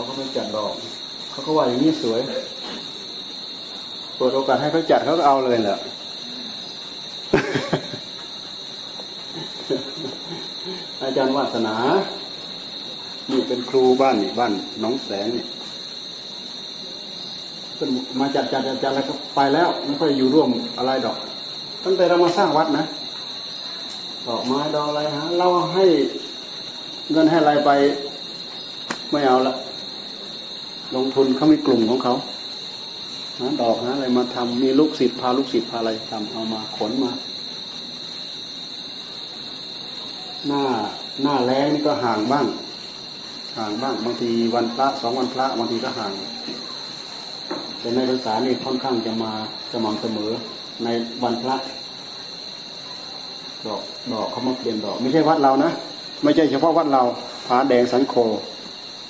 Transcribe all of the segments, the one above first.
เขาก็ไม่จัดดอกเขาก็ว่าอย่างนี้สวยเปิดโอกาสให้เขาจัดเขาก็เอาเลยแหละอาจารย์วาสนา นี่เป็นครูบ้านนี่บ้านน้องแสงนี่เป็นมาจัดจัดจัดจัดแล้วก็ไปแล้วไม่ค่อยอยู่ร่วมอะไรดอก ตั้งแต่เรามาสร้างวัดนะดอกไม้ดอกอะไรฮะเราให้เงินให้อะไรไป ไม่เอาละ ลงทุนเขามีกลุ่มของเขาหาดอกหาอะไรมาทำมีลูกศิษย์พาลูกศิษย์พาอะไรทำเอามาขนมา หน้าหน้าแรงนี่ก็ห่างบ้าง ห่างบ้าง บางทีวันพระสองวันพระบางทีก็ห่างแต่ในภาษานี่ค่อนข้างจะมาสม่ำเสมอในวันพระดอกดอกเขามาเปลี่ยนดอก ไม่ใช่วัดเรานะไม่ใช่เฉพาะวัดเราผาแดงสันโค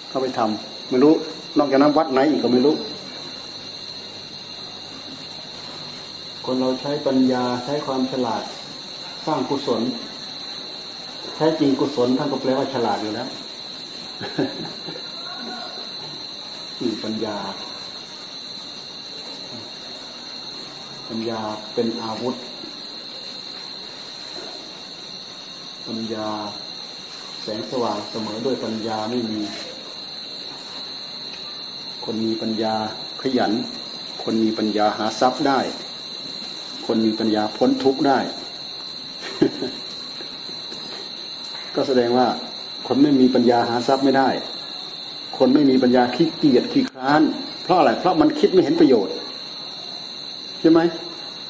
เข้าไปทำไม่รู้ นอกจากนั้นวัดไหนอีกก็ไม่รู้ คนเราใช้ปัญญาใช้ความฉลาด สร้างกุศลแท้จริงกุศลท่านก็แปลว่าฉลาดอยู่แล้วนี่ปัญญา ปัญญาเป็นอาวุธ ปัญญา แสงสว่างเสมอด้วยปัญญาไม่มี คนมีปัญญาขยัน คนมีปัญญาหาทรัพย์ได้ คนมีปัญญาพ้นทุกข์ได้ ก็แสดงว่า คนไม่มีปัญญาหาทรัพย์ไม่ได้ คนไม่มีปัญญาขี้เกียจขี้คร้าน เพราะอะไรเพราะมันคิดไม่เห็นประโยชน์ใช่ไหม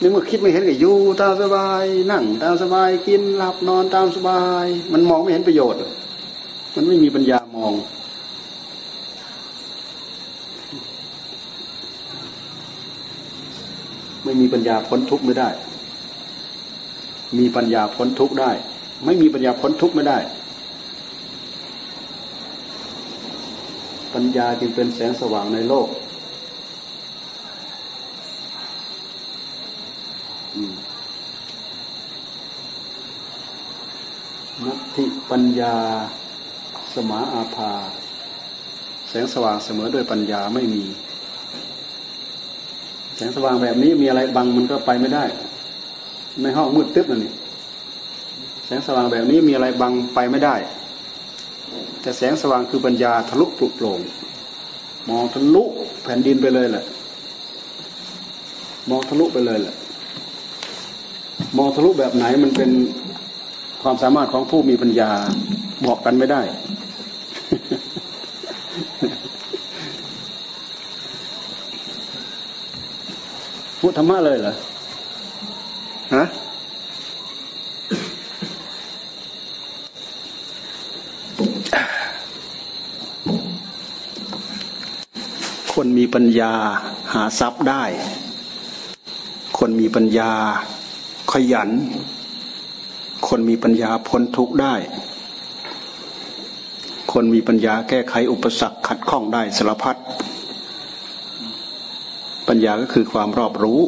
นี่เมื่อคิดไม่เห็นก็อยู่ตามสบาย นั่งตามสบายกินหลับนอนตามสบาย มันมองไม่เห็นประโยชน์ มันไม่มีปัญญามอง ไมีปัญญาพ้นทุกข์ไม่ได้ มีปัญญาพ้นทุกข์ได้ ไม่มีปัญญาพ้นทุกข์ไม่ได้ ปัญญาจึงเป็นแสงสว่างในโลกนัตติปัญญาสมาอาภา แสงสว่างเสมอด้วยปัญญาไม่มี สงสว่างแบบนี้มีอะไรบังมันก็ไปไม่ได้ ในห้องมืดตึ๊บนั่นนี่แสงสว่างแบบนี้มีอะไรบังไปไม่ได้ แต่แสงสว่างคือปัญญาทะลุปลุกโปร่งมองทะลุแผ่นดินไปเลยแหละ มองทะลุไปเลยแหละ มองทะลุแบบไหนมันเป็นความสามารถของผู้มีปัญญาบอกกันไม่ได้ พูดธรรมะเลยเหรอฮะคนมีปัญญาหาทรัพย์ได้ คนมีปัญญาขยัน คนมีปัญญาพ้นทุกข์ได้ คนมีปัญญาแก้ไขอุปสรรคขัดข้องได้สารพัด ปัญญาก็คือความรอบรู้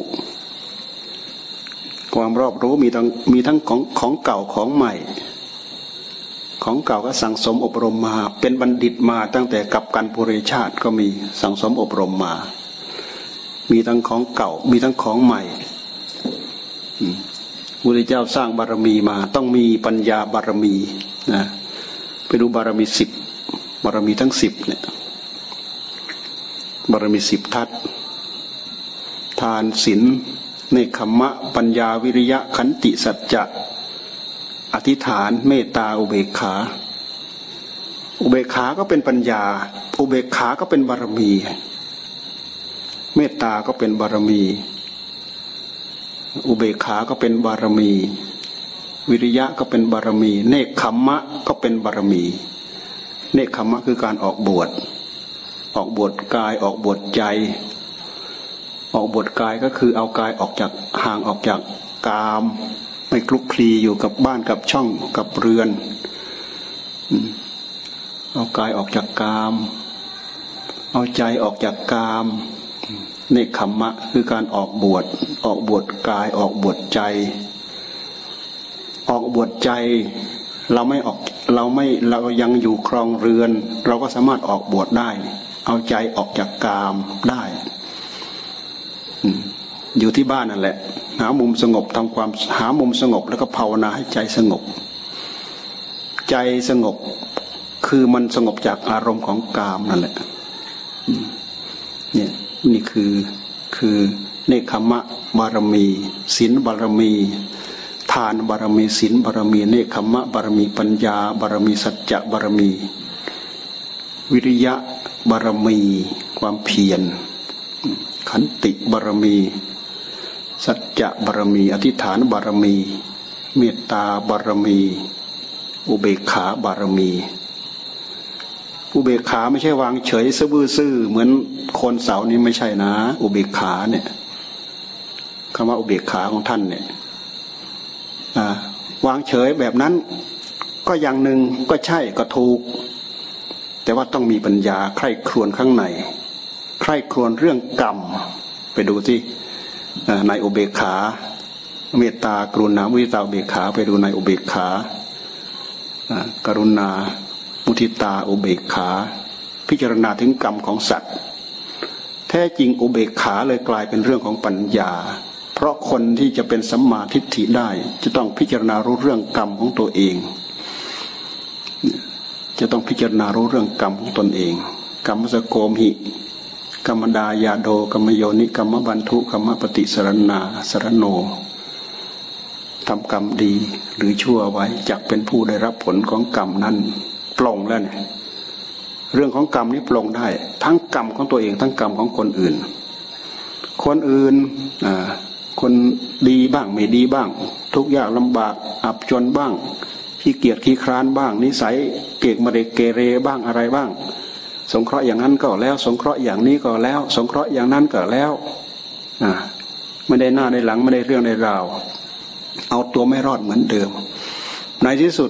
ความรอบรู้มีทั้งมีทั้งของของเก่าของใหม่ ของเก่าก็สั่งสมอบรมมา เป็นบัณฑิตมาตั้งแต่กับกันปุเรชาติก็มีสั่งสมอบรมมา มีทั้งของเก่า มีทั้งของใหม่พุทธเจ้าสร้างบารมีมา ต้องมีปัญญาบารมีนะไปดูบารมีสิบบารมีทั้งสิบเนี่ยบารมีสิบทัศ ทานศีลเนคขมะ ปัญญาวิริยะขันติสัจจะ อธิษฐานเมตตาอุเบกขา อุเบกขาก็เป็นปัญญา อุเบกขาก็เป็นบารมี เมตตาก็เป็นบารมี อุเบกขาก็เป็นบารมี วิริยะก็เป็นบารมี เนคขมะก็เป็นบารมี เนคขมะคือการออกบวชออกบวชกายออกบวชใจ ออกบวชกายก็คือเอากายออกจากห่างออกจากกามไม่คลุกคลีอยู่กับบ้านกับช่องกับเรือน เอากายออกจากกาม เอาใจออกจากกามเนคขมมะคือการออกบวชออกบวชกายออกบวชใจ ออกบวชใจ เราไม่ออกเราไม่เรายังอยู่ครองเรือน เราก็สามารถออกบวชได้ เอาใจออกจากกามได้ อยู่ที่บ้านนั่นแหละ หามุมสงบทำความหามุมสงบแล้วก็ภาวนาให้ใจสงบ ใจสงบคือมันสงบจากอารมณ์ของกามนั่นแหละเนี่ยนี่คือคือเนคขมะบารมีศีลบารมี ทานบารมีศีลบารมี เนคขมะบารมีปัญญา บารมีสัจจะบารมี วิริยะบารมี ความเพียร ขันติบารมี สัจจะบารมี อธิษฐานบารมี เมตตาบารมี อุเบกขาบารมี อุเบกขาไม่ใช่วางเฉยซื่อเหมือนคนเสานี้ไม่ใช่นะ อุเบกขาเนี่ยคำว่าอุเบกขาของท่านเนี่ยวางเฉยแบบนั้นก็อย่างหนึ่งก็ใช่ก็ถูก แต่ว่าต้องมีปัญญาใคร่ครวญข้างใน ใคร่ครวญเรื่องกรรม ไปดูที่ในอุเบกขา เมตตากรุณามุทิตาอุเบกขาไปดูในอุเบกขากรุณามุทิตาอุเบกขา พิจารณาถึงกรรมของสัตว์ แท้จริงอุเบกขาเลยกลายเป็นเรื่องของปัญญา เพราะคนที่จะเป็นสัมมาทิฏฐิได้ จะต้องพิจารณารู้เรื่องกรรมของตัวเอง จะต้องพิจารณารู้เรื่องกรรมของตนเองกรรมสโกมหิ กรรมดายาโดกรรมโยนิกรรมบันทุกรรมปฏิสรณาสรโนทำกรรมดีหรือชั่วไว้จักเป็นผู้ได้รับผลของกรรมนั้นปลงแล้วเนี่ยเรื่องของกรรมนี้ปลงได้ ทั้งกรรมของตัวเอง ทั้งกรรมของคนอื่น คนอื่นคนดีบ้างไม่ดีบ้าง ทุกอย่างลำบากอับจนบ้างขี้เกียจขี้คร้านบ้าง นิสัยเกกมาเรเกเรบ้างอะไรบ้าง สงเคราะห์อย่างนั้นก็แล้ว สงเคราะห์อย่างนี้ก็แล้ว สงเคราะห์อย่างนั้นก็แล้วไม่ได้หน้าในหลังไม่ได้เรื่องในราว เอาตัวไม่รอดเหมือนเดิม ในที่สุด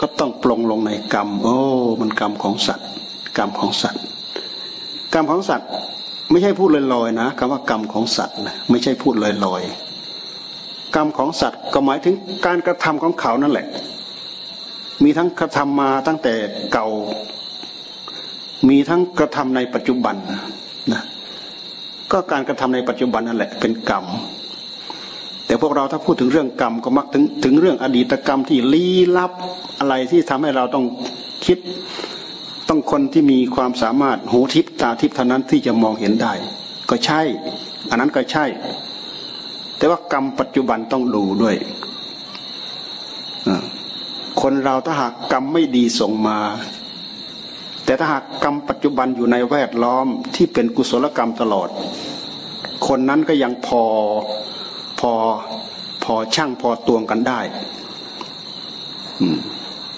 ก็ต้องปลงลงในกรรม โอ้ มันกรรมของสัตว์ กรรมของสัตว์ กรรมของสัตว์ ไม่ใช่พูดลอยๆนะคำว่ากรรมของสัตว์นะไม่ใช่พูดลอยๆกรรมของสัตว์ก็หมายถึงการกระทำของเขานั่นแหละ มีทั้งกระทำมาตั้งแต่เก่า มีทั้งกระทำในปัจจุบันนะก็การกระทำในปัจจุบันนั่นแหละเป็นกรรม แต่พวกเราถ้าพูดถึงเรื่องกรรมก็มักถึงถึงเรื่องอดีตกรรมที่ลี้ลับอะไรที่ทำให้เราต้องคิด ต้องคนที่มีความสามารถหูทิพตาทิพเท่านั้นที่จะมองเห็นได้ ก็ใช่ อันนั้นก็ใช่ แต่ว่ากรรมปัจจุบันต้องดูด้วยคนเราถ้าหากกรรมไม่ดีส่งมา แต่ถ้าหากกรรมปัจจุบันอยู่ในแวดล้อมที่เป็นกุศลกรรมตลอด คนนั้นก็ยังพอพอพอช่างพอตวงกันได้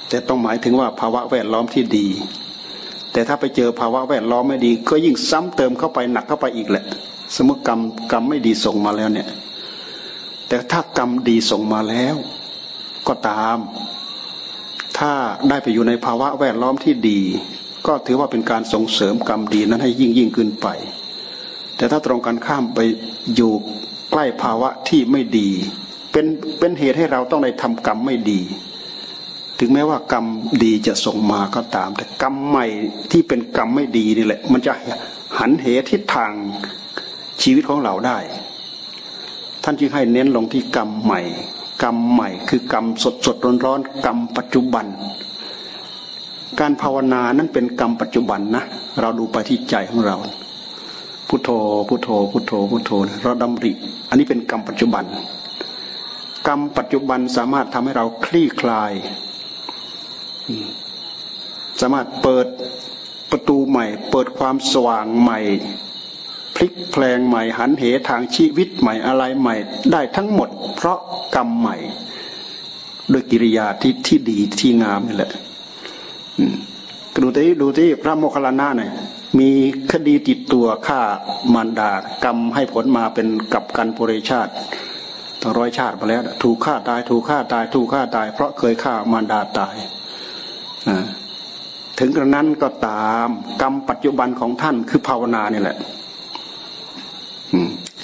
แต่ต้องหมายถึงว่าภาวะแวดล้อมที่ดี แต่ถ้าไปเจอภาวะแวดล้อมไม่ดี ก็ยิ่งซ้ำเติมเข้าไปหนักเข้าไปอีกแหละ สมมติกรรมกรรมไม่ดีส่งมาแล้วเนี่ย แต่ถ้ากรรมดีส่งมาแล้ว ก็ตาม ถ้าได้ไปอยู่ในภาวะแวดล้อมที่ดี ก็ถือว่าเป็นการส่งเสริมกรรมดีนั้นให้ยิ่งยิ่งขึ้นไป แต่ถ้าตรงกันข้ามไปอยู่ใกล้ภาวะที่ไม่ดี เป็นเป็นเหตุให้เราต้องได้ทำกรรมไม่ดี ถึงแม้ว่ากรรมดีจะส่งมาก็ตาม แต่กรรมใหม่ที่เป็นกรรมไม่ดีนี่แหละ มันจะหันเหทิศทางชีวิตของเราได้ ท่านจึงให้เน้นลงที่กรรมใหม่ กรรมใหม่คือกรรมสดสดร้อนร้อนกรรมปัจจุบัน การภาวนานั้นเป็นกรรมปัจจุบันนะเราดูไปที่ใจของเรา พุทโธพุทโธพุทโธพุทโธเราดำริ อันนี้เป็นกรรมปัจจุบัน กรรมปัจจุบันสามารถทำให้เราคลี่คลาย สามารถเปิดประตูใหม่ เปิดความสว่างใหม่ พลิกแปลงใหม่หันเหทางชีวิตใหม่อะไรใหม่ ได้ทั้งหมด เพราะกรรมใหม่ ด้วยกิริยาที่ที่ดีที่งามนี่แหละ ดูที่ดูที่พระโมคคัลลานะเนี่ยมีคดีติดตัวฆ่ามารดากรรมให้ผลมาเป็นกับกันปุริชาติตั้งร้อยชาติมาแล้ว ถูกฆ่าตายถูกฆ่าตาย ถูกฆ่าตาย เพราะเคยฆ่ามารดาตายถึงกระนั้นก็ตามกรรมปัจจุบันของท่านคือภาวนานี่แหละ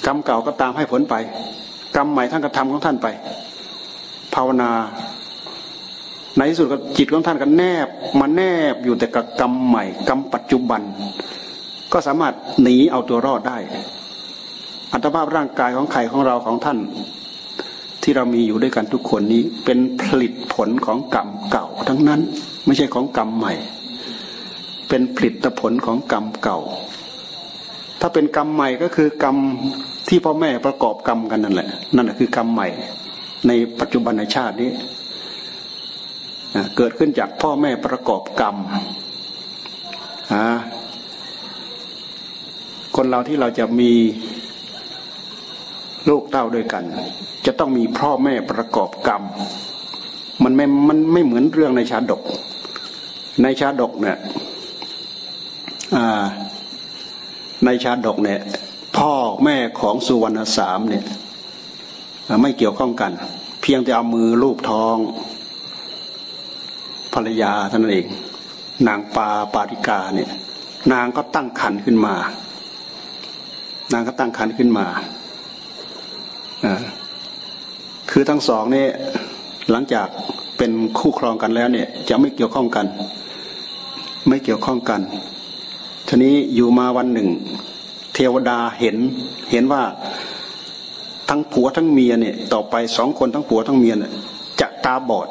กรรมเก่าก็ตามให้ผลไป กรรมใหม่ท่านก็ทำของท่านไป ภาวนา ในที่สุดจิตของท่านก็แนบมาแนบอยู่แต่กับกรรมใหม่กรรมปัจจุบัน ก็สามารถหนีเอาตัวรอดได้ อัตภาพร่างกายของใครของเราของท่าน ที่เรามีอยู่ด้วยกันทุกคนนี้เป็นผลิตผลของกรรมเก่า ทั้งนั้นไม่ใช่ของกรรมใหม่ เป็นผลิตผลของกรรมเก่า ถ้าเป็นกรรมใหม่ก็คือกรรมที่พ่อแม่ประกอบกรรมกันนั่นแหละนั่นแหละคือกรรมใหม่ในปัจจุบันในชาตินี้ เกิดขึ้นจากพ่อแม่ประกอบกรรมคนเราที่เราจะมีลูกเต้าด้วยกัน จะต้องมีพ่อแม่ประกอบกรรม มันไม่ มันไม่เหมือนเรื่องในชาดก ในชาดกเนี่ยในชาดกเนี่ยพ่อแม่ของสุวรรณสามเนี่ยไม่เกี่ยวข้องกัน เพียงแต่เอามือลูบท้อง ภรรยาท่านเอง นางปาปาริกาเนี่ย นางก็ตั้งขันขึ้นมา นางก็ตั้งขันขึ้นมาคือทั้งสองเนี่ยหลังจากเป็นคู่ครองกันแล้วเนี่ย จะไม่เกี่ยวข้องกัน ไม่เกี่ยวข้องกันทีนี้อยู่มาวันหนึ่ง เทวดาเห็นเห็นว่าทั้งผัวทั้งเมียเนี่ย ต่อไปสองคนทั้งผัวทั้งเมียเนี่ยจะตาบอด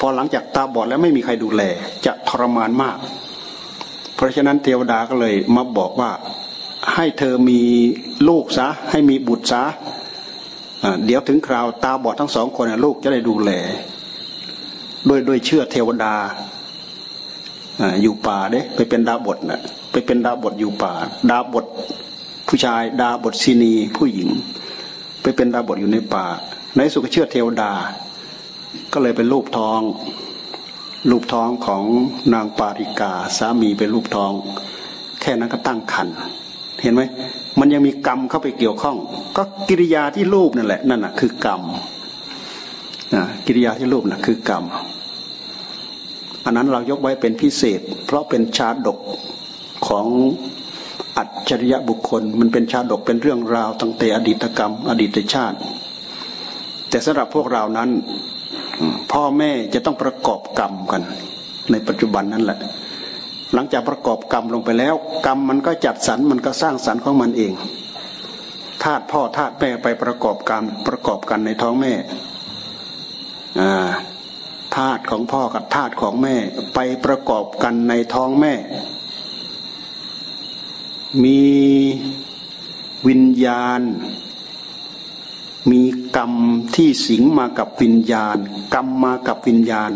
พอหลังจากตาบอดแล้วไม่มีใครดูแล จะทรมานมาก เพราะฉะนั้นเทวดาก็เลยมาบอกว่าให้เธอมีลูกซะให้มีบุตรซะเดี๋ยวถึงคราวตาบอดทั้งสองคนลูกจะได้ดูแลโดยโดยเชื่อเทวดาอยู่ป่าเด้ไปเป็นดาบทนะไปเป็นดาบทอยู่ป่า ดาบทผู้ชาย ดาบทศินีผู้หญิง ไปเป็นดาบทอยู่ในป่า ในสุขเชื่อเทวดา ก็เลยเป็นรูปท้อง รูปท้องของนางปาริกา สามีเป็นรูปท้อง แค่นั้นก็ตั้งคันเห็นไหมมันยังมีกรรมเข้าไปเกี่ยวข้อง ก็กิริยาที่รูปนั่นแหละนั่นน่ะคือกรรมนะกิริยาที่รูปน่ะคือกรรมอันนั้นเรายกไว้เป็นพิเศษ เพราะเป็นชาดกของอัจฉริยะบุคคล มันเป็นชาดกเป็นเรื่องราวตั้งแต่อดีตกรรม อดีตชาติ แต่สำหรับพวกเรานั้น พ่อแม่จะต้องประกอบกรรมกัน ในปัจจุบันนั่นแหละ หลังจากประกอบกรรมลงไปแล้ว กรรมมันก็จัดสรรมันก็สร้างสรรค์ของมันเองธาตุพ่อธาตุแม่ไปประกอบการประกอบกันในท้องแม่ธาตุของพ่อกับธาตุของแม่ไปประกอบกันในท้องแม่ มีวิญญาณ มีกรรมที่สิงมากับวิญญาณ กรรมมากับวิญญาณ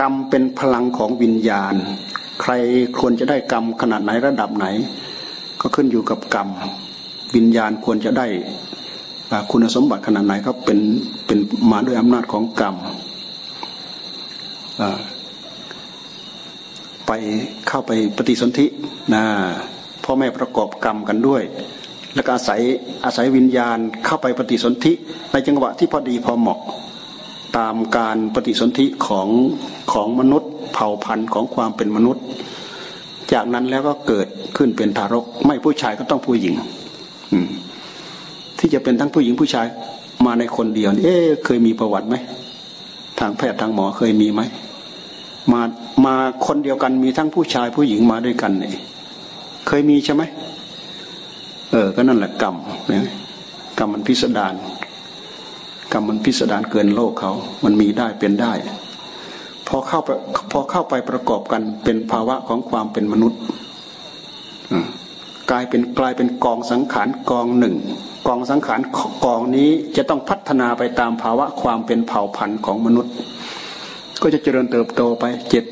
กรรมเป็นพลังของวิญญาณ ใครควรจะได้กรรมขนาดไหนระดับไหน ก็ขึ้นอยู่กับกรรม วิญญาณควรจะได้คุณสมบัติขนาดไหนก็เป็นเป็นมาด้วยอำนาจของกรรมไปเข้าไปปฏิสนธินะพ่อแม่ประกอบกรรมกันด้วย แล้วก็อาศัยอาศัยวิญญาณเข้าไปปฏิสนธิในจังหวะที่พอดีพอเหมาะตามการปฏิสนธิของของมนุษย์ เผ่าพันธุ์ของความเป็นมนุษย์ จากนั้นแล้วก็เกิดขึ้นเป็นทารก ไม่ผู้ชายก็ต้องผู้หญิงที่จะเป็นทั้งผู้หญิงผู้ชายมาในคนเดียวเอ๊เคยมีประวัติไหมทางแพทย์ทางหมอเคยมีไหมมามาคนเดียวกันมีทั้งผู้ชายผู้หญิงมาด้วยกันเนี่ยเคยมีใช่ไหม เออ ก็นั่นแหละกรรมนะกรรมมันพิสดารกรรมมันพิสดารเกินโลกเขา มันมีได้เป็นได้ พอเข้าไปพอเข้าไปประกอบกันเป็นภาวะของความเป็นมนุษย์กลายเป็นกลายเป็นกองสังขารกองหนึ่ง กองสังขารกองนี้จะต้องพัฒนาไปตามภาวะความเป็นเผ่าพันธุ์ของมนุษย์ ก็จะเจริญเติบโตไปเจ็ด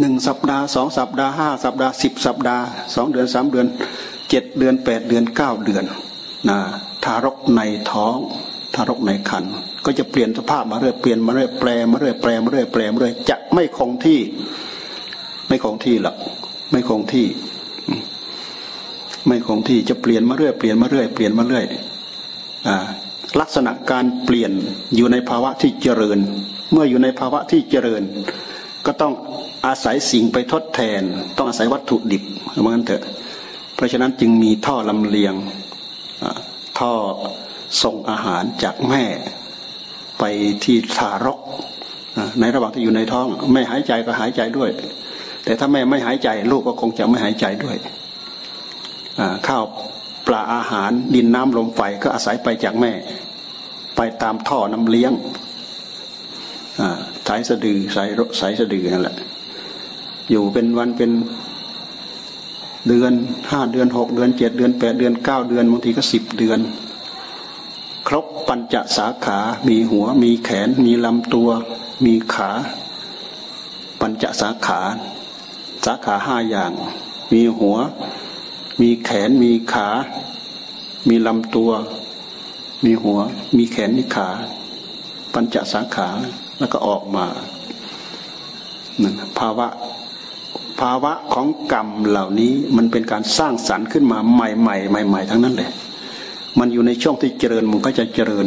หนึ่งสัปดาห์สองสัปดาห์ห้าสัปดาห์สิบสัปดาห์สองเดือนสามเดือน เจ็ดเดือนแปดเดือนเก้าเดือนนะทารกในท้องทารกในคันก็จะเปลี่ยนสภาพมาเรื่อยเปลี่ยนมาเรื่อยแปลมาเรื่อยแปลมาเรื่อยแปลมาเรื่อยจะไม่คงที่ ไม่คงที่หรอกไม่คงที่ ไม่คงที่จะเปลี่ยนมาเรื่อยเปลี่ยนมาเรื่อยเปลี่ยนมาเรื่อยลักษณะการเปลี่ยนอยู่ในภาวะที่เจริญ เมื่ออยู่ในภาวะที่เจริญ ก็ต้องอาศัยสิ่งไปทดแทน ต้องอาศัยวัตถุดิบเหมือนกันเถอะ เพราะฉะนั้นจึงมีท่อลำเลียงท่อส่งอาหารจากแม่ไปที่ทารกในระหว่างที่อยู่ในท้องไม่หายใจก็หายใจด้วย แต่ถ้าแม่ไม่หายใจ ลูกก็คงจะไม่หายใจด้วยข้าวปลาอาหารดินน้ำลมไฟก็อาศัยไปจากแม่ ไปตามท่อน้ำเลี้ยงสายสะดือสายสายสะดือนั่นแหละ อยู่เป็นวันเป็น เดือนห้าเดือนหกเดือนเจ็ดเดือนแปดเดือนเก้าเดือนบางทีก็สิบเดือน ครบปัญจสาขา มีหัว มีแขน มีลำตัว มีขา ปัญจสาขา สาขาห้าอย่าง มีหัว มีแขน มีขา มีลำตัว มีหัว มีแขน มีขา ปัญจสาขา แล้วก็ออกมาภาวะ ภาวะของกรรมเหล่านี้มันเป็นการสร้างสรรค์ขึ้นมาใหม่ใหม่ใหม่ใหม่ทั้งนั้นเลยมันอยู่ในช่วงที่เจริญมันก็จะเจริญ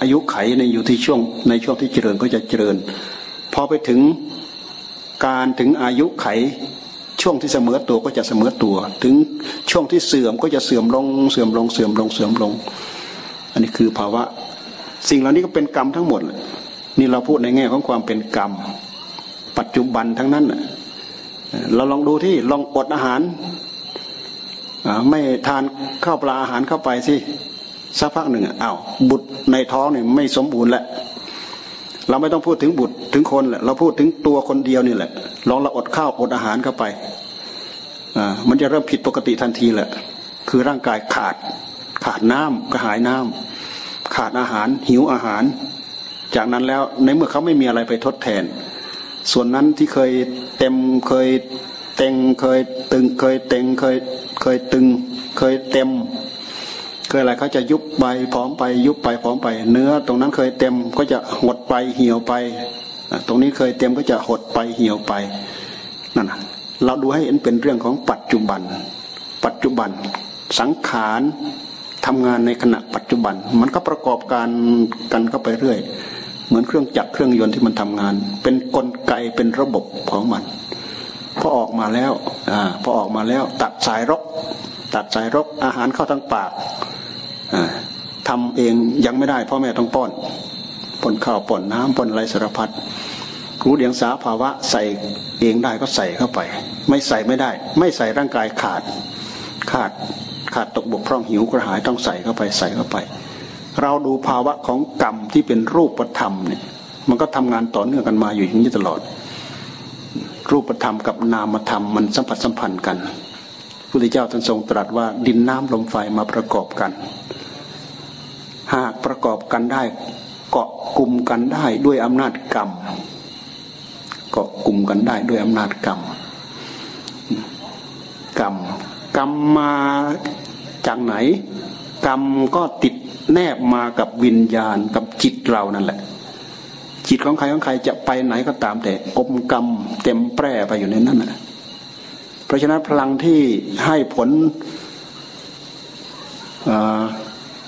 อายุไขในอยู่ที่ช่วงในช่วงที่เจริญก็จะเจริญ พอไปถึงการถึงอายุไขช่วงที่เสมอตัวก็จะเสมอตัว ถึงช่วงที่เสื่อมก็จะเสื่อมลงเสื่อมลงเสื่อมลงเสื่อมลง อันนี้คือภาวะ สิ่งเหล่านี้ก็เป็นกรรมทั้งหมด นี่เราพูดในแง่ของความเป็นกรรม ปัจจุบันทั้งนั้น เราลองดูที่ลองอดอาหารไม่ทานข้าวปลาอาหารเข้าไปสิสักพักหนึ่งอ้าวบุตรในท้องเนี่ยไม่สมบูรณ์แล้วเราไม่ต้องพูดถึงบุตรถึงคนแหละเราพูดถึงตัวคนเดียวนี่แหละ ลองเราอดข้าวอดอาหารเข้าไปอ่ามันจะเริ่มผิดปกติทันทีแหละ คือร่างกายขาดขาดน้ำกระหายน้ำขาดอาหารหิวอาหาร จากนั้นแล้วในเมื่อเขาไม่มีอะไรไปทดแทน ส่วนนั้นที่เคยเต็มเคยเต็งเคยตึงเคยเต็งเคยเคยตึงเคยเต็ม เคยอะไรเขาจะยุบไปพร้อมไปยุบไปพร้อมไป เนื้อตรงนั้นเคยเต็มก็จะหดไปเหี่ยวไป ตรงนี้เคยเต็มก็จะหดไปเหี่ยวไปนั่นนะเราดูให้เห็นเป็นเรื่องของปัจจุบัน ปัจจุบันสังขารทำงานในขณะปัจจุบัน มันก็ประกอบการกันเข้าไปเรื่อย เหมือนเครื่องจักรเครื่องยนต์ที่มันทำงาน เป็นนกลไกเป็นระบบของมันพอออกมาแล้วอพอออกมาแล้ว ตัดสายรก ตัดสายรกอาหารเข้าทางปากทำเองยังไม่ได้พ่อแม่ต้องป้อนป้อนข้าวป้อนน้ำป้อนอะไรสารพัดรู้เดียงสาภาวะใส่เองได้ก็ใส่เข้าไป ไม่ใส่ไม่ได้ ไม่ใส่ร่างกายขาด ขาดขาดตกบกพร่องหิวกระหายต้องใส่เข้าไปใส่เข้าไป เราดูภาวะของกรรมที่เป็นรูปธรรมเนี่ย มันก็ทำงานต่อเนื่องกันมาอยู่อย่างนี้ตลอด รูปธรรมกับนามธรรมมันสัมผัสสัมพันธ์กันพระพุทธเจ้าท่านทรงตรัสว่าดินน้ำลมไฟมาประกอบกัน หากประกอบกันได้ เกาะกลุ่มกันได้ด้วยอำนาจกรรม เกาะกลุ่มกันได้ด้วยอำนาจกรรม กรรมกรรมมาจากไหน กรรมก็ติด แนบมากับวิญญาณกับจิตเรานั่นแหละ จิตของใครของใครจะไปไหนก็ตามแต่อมกรรมเต็มแปร่ไปอยู่ในนั้นนะเพราะฉะนั้นพลังที่ให้ผล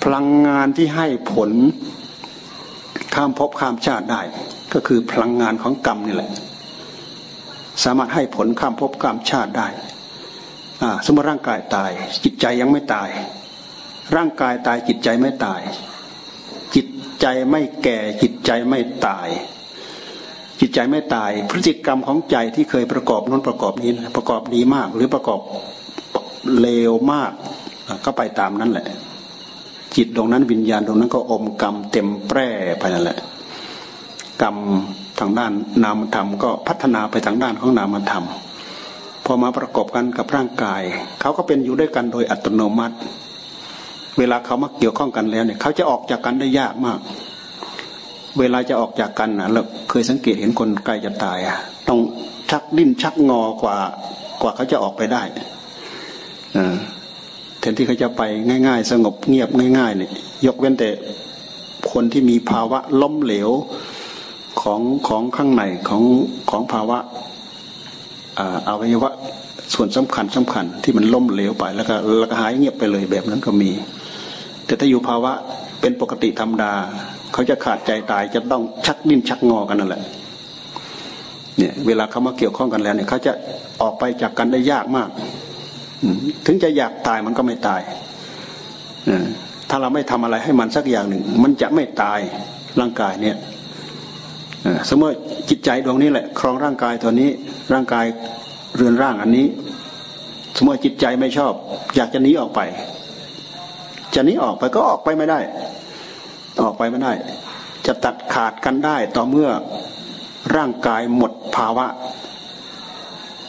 พลังงานที่ให้ผลข้ามภพข้ามชาติได้ ก็คือพลังงานของกรรมนี่แหละ สามารถให้ผลข้ามภพข้ามชาติได้สมมติร่างกายตาย จิตใจยังไม่ตาย ร่างกายตายจิตใจไม่ตาย จิตใจไม่แก่จิตใจไม่ตาย จิตใจไม่ตาย พฤติกรรมของใจที่เคยประกอบน้นประกอบนี้ประกอบดีมาก หรือประกอบเลวมากก็ไปตามนั้นแหละ จิตตรงนั้นวิญญาณตรงนั้นก็อมกรรมเต็มแปร่ไปนั่นแหละ กรรมทางด้านนามธรรมก็พัฒนาไปทางด้านของนามธรรมพอมาประกอบกันกับร่างกาย เขาก็เป็นอยู่ด้วยกันโดยอัตโนมัติ เวลาเขามาเกี่ยวข้องกันแล้วเนี่ยเขาจะออกจากกันได้ยากมาก เวลาจะออกจากกันนะเราเคยสังเกตเห็นคนใกล้จะตายอะ ต้องชักดิ้นชักงอกว่ากว่าเขาจะออกไปได้อ่าแทนที่เขาจะไปง่าย ๆ สงบเงียบง่าย ๆ เนี่ย ยกเว้นแต่คนที่มีภาวะล้มเหลวของของข้างในของของภาวะอวัยวะส่วนสำคัญสำคัญที่มันล้มเหลวไปแล้วก็แล้วก็หายเงียบไปเลยแบบนั้นก็มี แต่ถ้าอยู่ภาวะเป็นปกติธรรมดา เขาจะขาดใจตายจะต้องชักดิ้นชักงอกันนั่นแหละเนี่ยเวลาเขามาเกี่ยวข้องกันแล้วเนี่ยเขาจะออกไปจากกันได้ยากมาก ถึงจะอยากตายมันก็ไม่ตายถ้าเราไม่ทำอะไรให้มันสักอย่างหนึ่ง มันจะไม่ตายร่างกายเนี่ยสมมติจิตใจดวงนี้แหละครองร่างกายตัวนี้ร่างกายเรือนร่างอันนี้ สมมติจิตใจไม่ชอบ อยากจะหนีออกไป จะหนีออกไปก็ออกไปไม่ได้ ออกไปไม่ได้ จะตัดขาดกันได้ต่อเมื่อร่างกายหมดภาวะ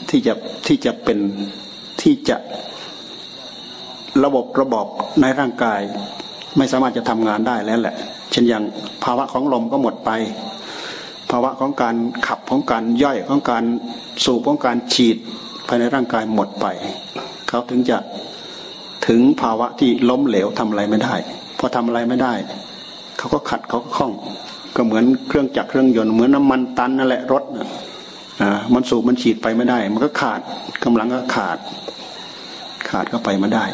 ที่จะที่จะเป็นที่จะระบบระบบในร่างกาย ไม่สามารถจะทำงานได้แล้วแหละ เช่นอย่างภาวะของลมก็หมดไป ภาวะของการขับของการย่อยของการสูบของการฉีดภายในร่างกายหมดไป เขาถึงจะ ถึงภาวะที่ล้มเหลวทำอะไรไม่ได้ พอทำอะไรไม่ได้ เขาก็ขัดเขาก็คล้อง ก็เหมือนเครื่องจักรเครื่องยนต์เหมือนน้ามันตันนั่นแหละรถอ่ามันสูบมันฉีดไปไม่ได้ มันก็ขาดกำลังก็ขาด ขาดก็ไปไม่ได้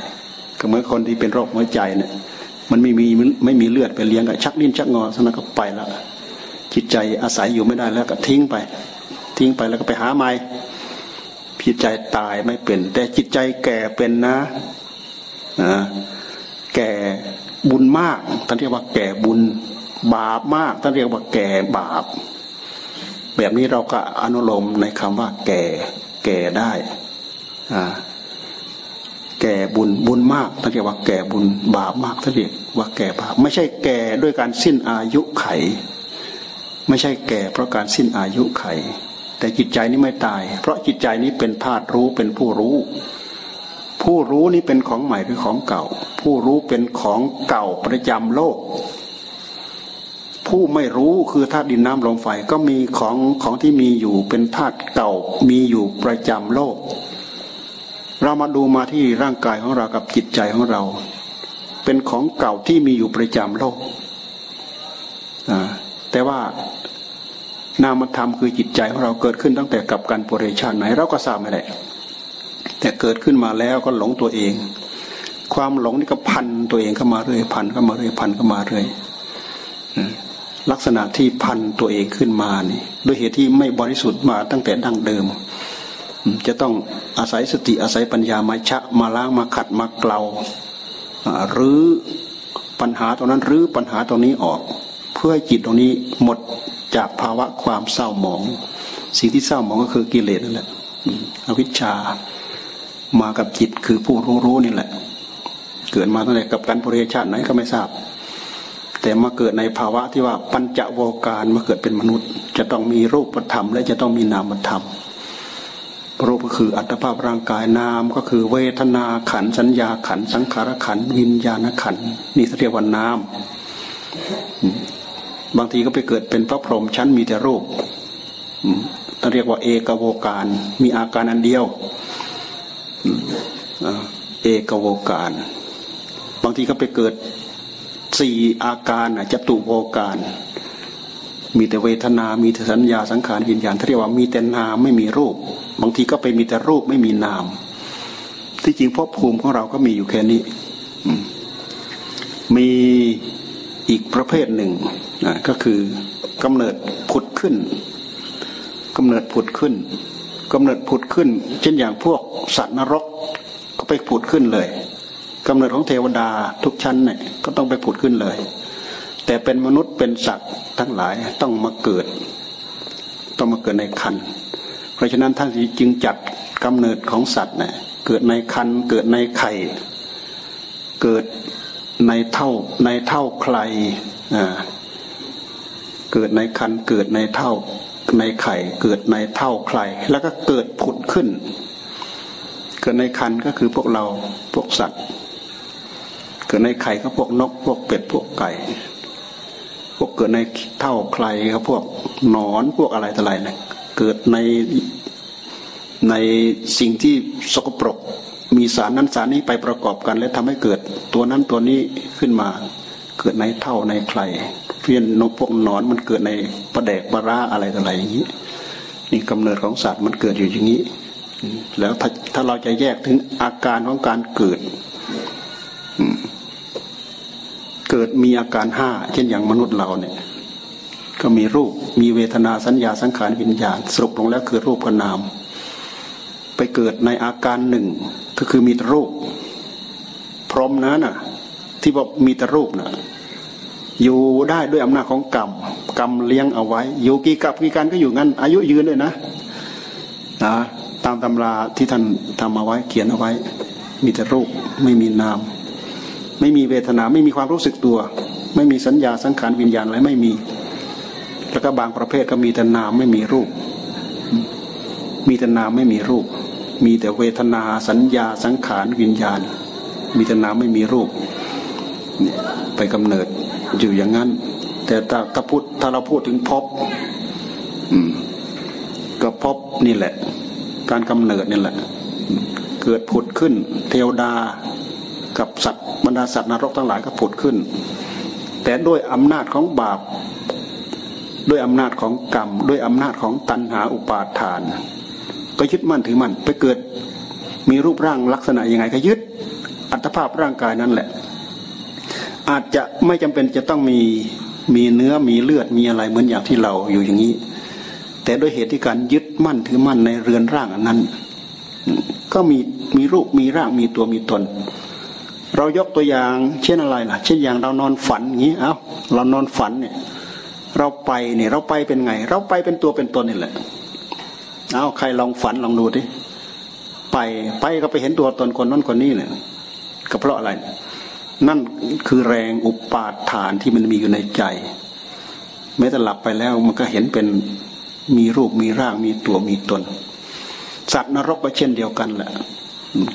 ก็เหมือนคนที่เป็นโรคหัวใจเนี่ยมันไม่มีไม่มีเลือดไปเลี้ยงก็ชักดิ้นชักงอสนั้นก็ไปแล้วจิตใจอาศัยอยู่ไม่ได้แล้วก็ทิ้งไป ทิ้งไปแล้วก็ไปหาใหม่จิตใจตายไม่เป็น แต่จิตใจแก่เป็นนะ นะแก่บุญมากท่านเรียกว่าแก่บุญบาปมากท่านเรียกว่าแก่บาป แบบนี้เราก็อนุโลมในคำว่า แก่แก่ได้อ่าแก่บุญบุญมากท่านเรียกว่าแก่บุญบาปมากท่านเรียกว่าแก่บาปไม่ใช่แก่ด้วยการสิ้นอายุไข ไม่ใช่แก่เพราะการสิ้นอายุไข แต่จิตใจนี้ไม่ตาย เพราะจิตใจนี้เป็นธาตุรู้เป็นผู้รู้ ผู้รู้นี้เป็นของใหม่หรือของเก่า ผู้รู้เป็นของเก่าประจำโลก ผู้ไม่รู้คือธาตุดินน้ำลมไฟก็มีของของที่มีอยู่เป็นธาตุเก่ามีอยู่ประจำโลก เรามาดูมาที่ร่างกายของเรากับจิตใจของเรา เป็นของเก่าที่มีอยู่ประจำโลกแต่ว่านามธรรมคือจิตใจของเราเกิดขึ้นตั้งแต่กับการปริชาติไหนเราก็ทราบไม่ได้ แต่เกิดขึ้นมาแล้วก็หลงตัวเอง ความหลงนี่ก็พันตัวเองเข้ามาเรื่อยพันเข้ามาเรื่อยพันเข้ามาเรื่อยลักษณะที่พันตัวเองขึ้นมานี่ด้วยเหตุที่ไม่บริสุทธิ์มาตั้งแต่ดั้งเดิม จะต้องอาศัยสติอาศัยปัญญามาชะมาล้างมาขัดมาเกลาหรือปัญหาตรงนั้นหรือปัญหาตรงนี้ออก เพื่อให้จิตตรงนี้หมดจากภาวะความเศร้าหมอง สิ่งที่เศร้าหมองก็คือกิเลสนั่นแหละอวิชชา มากับจิตคือผู้รู้รู้นี่แหละ เกิดมาตั้งแต่กับการปริชาติไหนก็ไม่ทราบ แต่มาเกิดในภาวะที่ว่าปัญจโวการมาเกิดเป็นมนุษย์ จะต้องมีรูปธรรม และจะต้องมีนามธรรมรูปก็คืออัตภาพร่างกายนามก็คือเวทนาขันสัญญาขันสังขารขันวิญญาณขันนี่เรียกว่านามบางทีก็ไปเกิดเป็นพระพรหมชั้นมีแต่รูปต้งเรียกว่าเอกโวการ มีอาการอันเดียว เอกโวการ บางทีก็ไปเกิดสี่อาการจตุโวการ มีแต่เวทนา มีแต่สัญญาสังขารวิญญาณเรียกว่ามีแต่นามไม่มีรูป บางทีก็ไปมีแต่รูปไม่มีนาม ที่จริงภพภูมิของเราก็มีอยู่แค่นี้มีอีกประเภทหนึ่งก็คือกำเนิดผุดขึ้นกำเนิดผุดขึ้น กำเนิดผุดขึ้น เช่นอย่างพวกสัตว์นรกก็ไปผุดขึ้นเลยกำเนิดของเทวดาทุกชั้นเนี่ยก็ต้องไปผุดขึ้นเลย แต่เป็นมนุษย์เป็นสัตว์ทั้งหลายต้องมาเกิด ต้องมาเกิดในคันเพราะฉะนั้นท่านจึงจัดกำเนิดของสัตว์เนี่ยเกิดในคันเกิดในไข่ เกิดในเท่าในเท่าใครอ่าเกิดในคันเกิดในเท่า ในไข่ เกิดในเท่าใคร แล้วก็เกิดผุดขึ้น เกิดในคันก็คือพวกเราพวกสัตว์ เกิดในไข่ก็พวกนก พวกเป็ดพวกไก่ พวกเกิดในเท่าใครก็พวกนอนพวกอะไรต่ออะไรเนี่ยเกิดในในสิ่งที่สกปรก มีสารนั้นสารนี้ไปประกอบกัน และทำให้เกิดตัวนั้นตัวนี้ขึ้นมา เกิดในเท่าในใคร พี้ยนนกพวกนอนมันเกิดในประแดกปราอะไรต่ออะไรอย่างนี้ นี่กำเนิดของสัตว์มันเกิดอยู่อย่างนี้ แล้วถ้าถ้าเราจะแยกถึงอาการของการเกิดเกิดมีอาการห้าเช่นอย่างมนุษย์เราเนี่ย ก็มีรูปมีเวทนาสัญญาสังขารวิญญาณสรุปลงแล้วคือรูปกับนาม ไปเกิดในอาการหนึ่งก็คือมีตรูป พร้อมนั้นน่ะ ที่บอกมีแต่รูปน่ะ อยู่ได้ด้วยอำนาจของกรรมกรรมเลี้ยงเอาไว้ อยู่กี่กับกี่การก็อยู่งั้น อายุยืนเลยนะนะตามตำราที่ท่านทำเอาไว้ เขียนเอาไว้ มีแต่รูปไม่มีนาม ไม่มีเวทนาไม่มีความรู้สึกตัว ไม่มีสัญญาสังขารวิญญาณอะไรไม่มี แล้วก็บางประเภทก็มีแต่นามไม่มีรูป มีแต่นามไม่มีรูป มีแต่เวทนาสัญญาสังขารวิญญาณ มีแต่นามไม่มีรูปไปกำเนิด อยู่อย่างนั้น แต่ถ้าถ้าพูดถ้าเราพูดถึงพบก็พบนี่แหละ การกำเนิดนี่แหละ เกิดผุดขึ้น เทวดากับสัตว์บรรดาสัตว์นรกทั้งหลายก็ผุดขึ้น แต่ด้วยอำนาจของบาป ด้วยอำนาจของกรรม ด้วยอำนาจของตัณหาอุปาทาน ก็ยึดมั่นถือมั่นไปเกิดมีรูปร่างลักษณะยังไงก็ยึดอัตภาพร่างกายนั่นแหละ อาจจะไม่จำเป็นจะต้องมีมีเนื้อมีเลือดมีอะไรเหมือนอย่างที่เราอยู่อย่างนี้ แต่ด้วยเหตุที่การยึดมั่นถือมั่นในเรือนร่างอันนั้น ก็มีมีรูปมีร่างมีตัวมีตน เรายกตัวอย่างเช่นอะไรล่ะ เช่นอย่างเรานอนฝันอย่างนี้ เอา้าเรานอนฝันเนี่ย เราไปเนี่ยเราไปเป็นไง เราไปเป็นตัวเป็นตนนี่แหละเอาใครลองฝันลองดูดิไปไปก็ไปเห็นตัวตนคนนั้นคนนี้เนี่ยก็เพราะอะไรนั่ นั่นคือแรงอุปาทานที่มันมีอยู่ในใจ แม้แต่หลับไปแล้วมันก็เห็นเป็นมีรูปมีร่างมีตัวมีตน สัตว์นรกก็เช่นเดียวกันแหละ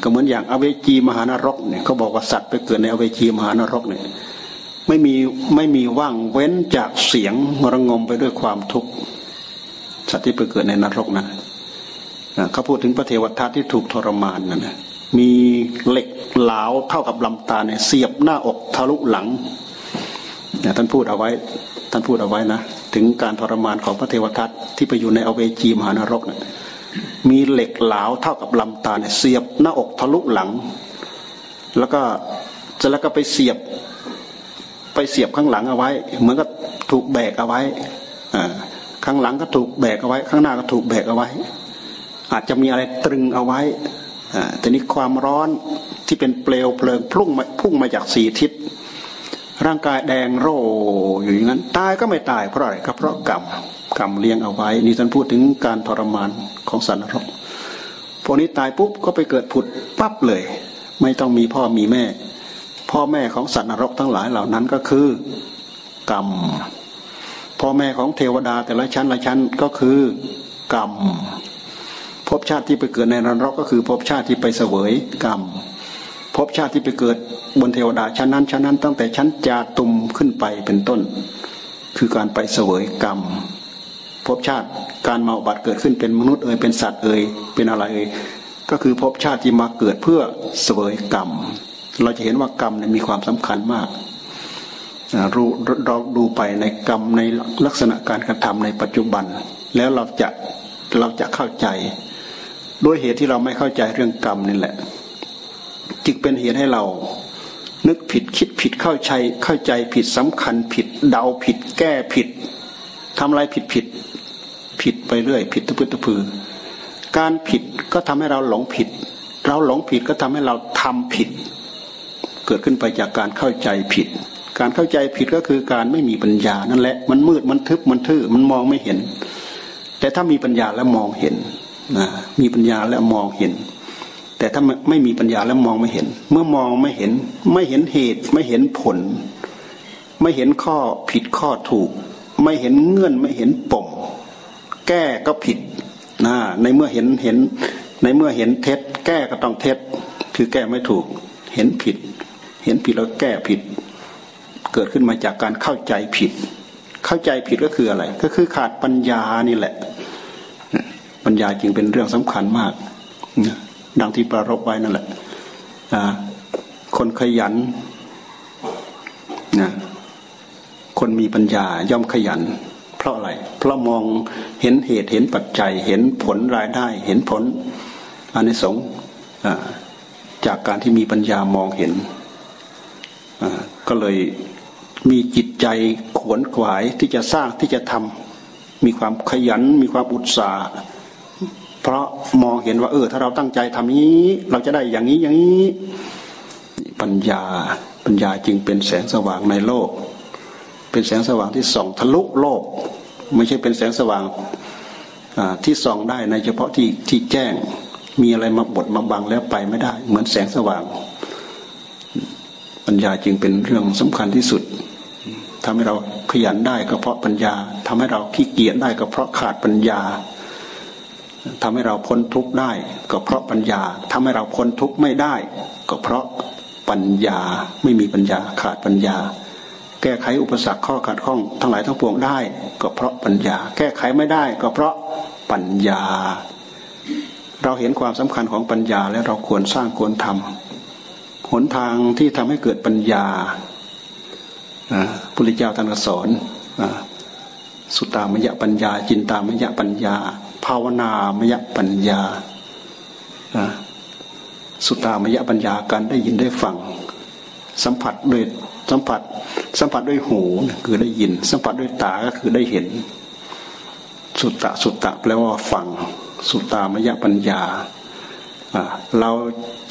ก็เหมือนอย่างอเวจีมหานรกเนี่ยเขาบอกว่าสัตว์ไปเกิดในอเวจีมหานรกเนี่ยไม่มีไม่มีว่างเว้นจากเสียงระงมไปด้วยความทุกข์สัตว์ที่ไปเกิดในนรกนะเขาพูดถึงพระเทวทัตที่ถูกทรมานนั่นนะ มีเหล็กเหลาเท่ากับลำตาเนี่ยเสียบหน้าอกทะลุหลังเนี่ยท่านพูดเอาไว้ท่านพูดเอาไว้นะถึงการทรมานของพระเทวทัตที่ไปอยู่ในอเวจีมหานรกเนี่ยมีเหล็กเหลาเท่ากับลำตาเนี่ยเสียบหน้าอกทะลุหลัง แล้วก็จะแล้วก็ไปเสียบไปเสียบข้างหลังเอาไว้ เหมือนกับถูกแบกเอาไว้ข้างหลังก็ถูกแบกเอาไว้ ข้างหน้าก็ถูกแบกเอาไว้ อาจจะมีอะไรตรึงเอาไว้ แต่นี้ความร้อนที่เป็นเปลวเพลิงพุ่งมาพุ่งมาจากสี่ทิศ ร่างกายแดงโร่อยู่อย่างนั้น ตายก็ไม่ตายเพราะอะไรก็เพราะกรรมกรรมเลี้ยงเอาไว้ นี่ท่านพูดถึงการทรมานของสัตว์นรกพวกนี้ตายปุ๊บก็ไปเกิดผุดปั๊บเลย ไม่ต้องมีพ่อมีแม่ พ่อแม่ของสัตว์นรกทั้งหลายเหล่านั้นก็คือกรรม พ่อแม่ของเทวดาแต่ละชั้นละชั้นก็คือกรรม ภพชาติที่ไปเกิดในนรกก็คือภพชาติที่ไปเสวยกรรมภพชาติที่ไปเกิดบนเทวดาชั้นนั้นชั้นนั้น ตั้งแต่ชั้นจาตุมขึ้นไปเป็นต้น คือการไปเสวยกรรมภพชาติการมาบัติเกิดขึ้นเป็นมนุษย์เอ่ยเป็นสัตว์เอ่ยเป็นอะไรเอ่ยก็คือภพชาติที่มาเกิดเพื่อเสวยกรรม เราจะเห็นว่ากรรมเนี่ยมีความสำคัญมากรู้เราดูไปในกรรมในลักษณะการกระทำในปัจจุบัน แล้วเราจะเราจะเข้าใจ ด้วยเหตุที่เราไม่เข้าใจเรื่องกรรมนี่แหละ จึงเป็นเหตุให้เรา นึกผิดคิดผิดเข้าใจเข้าใจผิดสำคัญผิด เดาผิด แก้ผิดทำอะไรผิดผิด ผิดไปเรื่อย ผิดตะพื้นตะพือ การผิดก็ทำให้เราหลงผิด เราหลงผิดก็ทำให้เราทำผิด เกิดขึ้นไปจากการเข้าใจผิด การเข้าใจผิดก็คือการไม่มีปัญญานั่นแหละมันมืดมันทึบมันทื่อมันมองไม่เห็น แต่ถ้ามีปัญญาแล้วมองเห็นนะ มีปัญญาแล้วมองเห็น แต่ถ้าไม่มีปัญญาแล้วมองไม่เห็น เมื่อมองไม่เห็น ไม่เห็นเหตุ ไม่เห็นผล ไม่เห็นข้อผิดข้อถูก ไม่เห็นเงื่อนไม่เห็นปมแก้ก็ผิดนะในเมื่อเห็นเห็น ในเมื่อเห็นเท็จ แก้ก็ต้องเท็จ คือแก้ไม่ถูก เห็นผิด เห็นผิดแล้วแก้ผิด เกิดขึ้นมาจากการเข้าใจผิด เข้าใจผิดก็คืออะไร ก็คือขาดปัญญานี่แหละ ปัญญาจึงเป็นเรื่องสำคัญมาก ดังที่ประรบไว้นั่นแหละคนขยันนะคนมีปัญญาย่อมขยัน เพราะอะไร เพราะมองเห็นเหตุเห็นปัจจัย เห็นผลรายได้ เห็นผลอานิสงส์จากการที่มีปัญญามองเห็น ก็เลยมีจิตใจขวนขวายที่จะสร้างที่จะทำมีความขยันมีความอุตสาห์ เพราะมองเห็นว่า เออ ถ้าเราตั้งใจทำนี้ เราจะได้อย่างนี้อย่างนี้ ปัญญาปัญญาจึงเป็นแสงสว่างในโลก เป็นแสงสว่างที่ส่องทะลุโลก ไม่ใช่เป็นแสงสว่างที่ส่องได้ในเฉพาะที่ที่แจ้งมีอะไรมาบดมาบังแล้วไปไม่ได้ เหมือนแสงสว่าง ปัญญาจึงเป็นเรื่องสำคัญที่สุดทำให้เราขยันได้ก็เพราะปัญญาทำให้เราขี้เกียจได้ก็เพราะขาดปัญญา ทำให้เราพ้นทุกข์ได้ ก็เพราะปัญญาทำให้เราพ้นทุกข์ไม่ได้ ก็เพราะปัญญาไม่มีปัญญาขาดปัญญา แก้ไขอุปสรรคข้อขัดข้อง ทั้งหลายทั้งปวงได้ ก็เพราะปัญญา แก้ไขไม่ได้ ก็เพราะปัญญา เราเห็นความสำคัญของปัญญาและเราควรสร้างควรทำหนทางที่ทำให้เกิดปัญญาพุทธเจ้าท่านสอนสุตตามยะปัญญา จินตามยะปัญญา ภาวนามยปัญญาสุตตามยปัญญาการได้ยินได้ฟัง สัมผัสด้วยสัมผัส สัมผัสด้วยหูคือได้ยิน สัมผัสด้วยตาก็คือได้เห็น สุตตะสุตตะแปลว่าฟัง สุตามยปัญญาเรา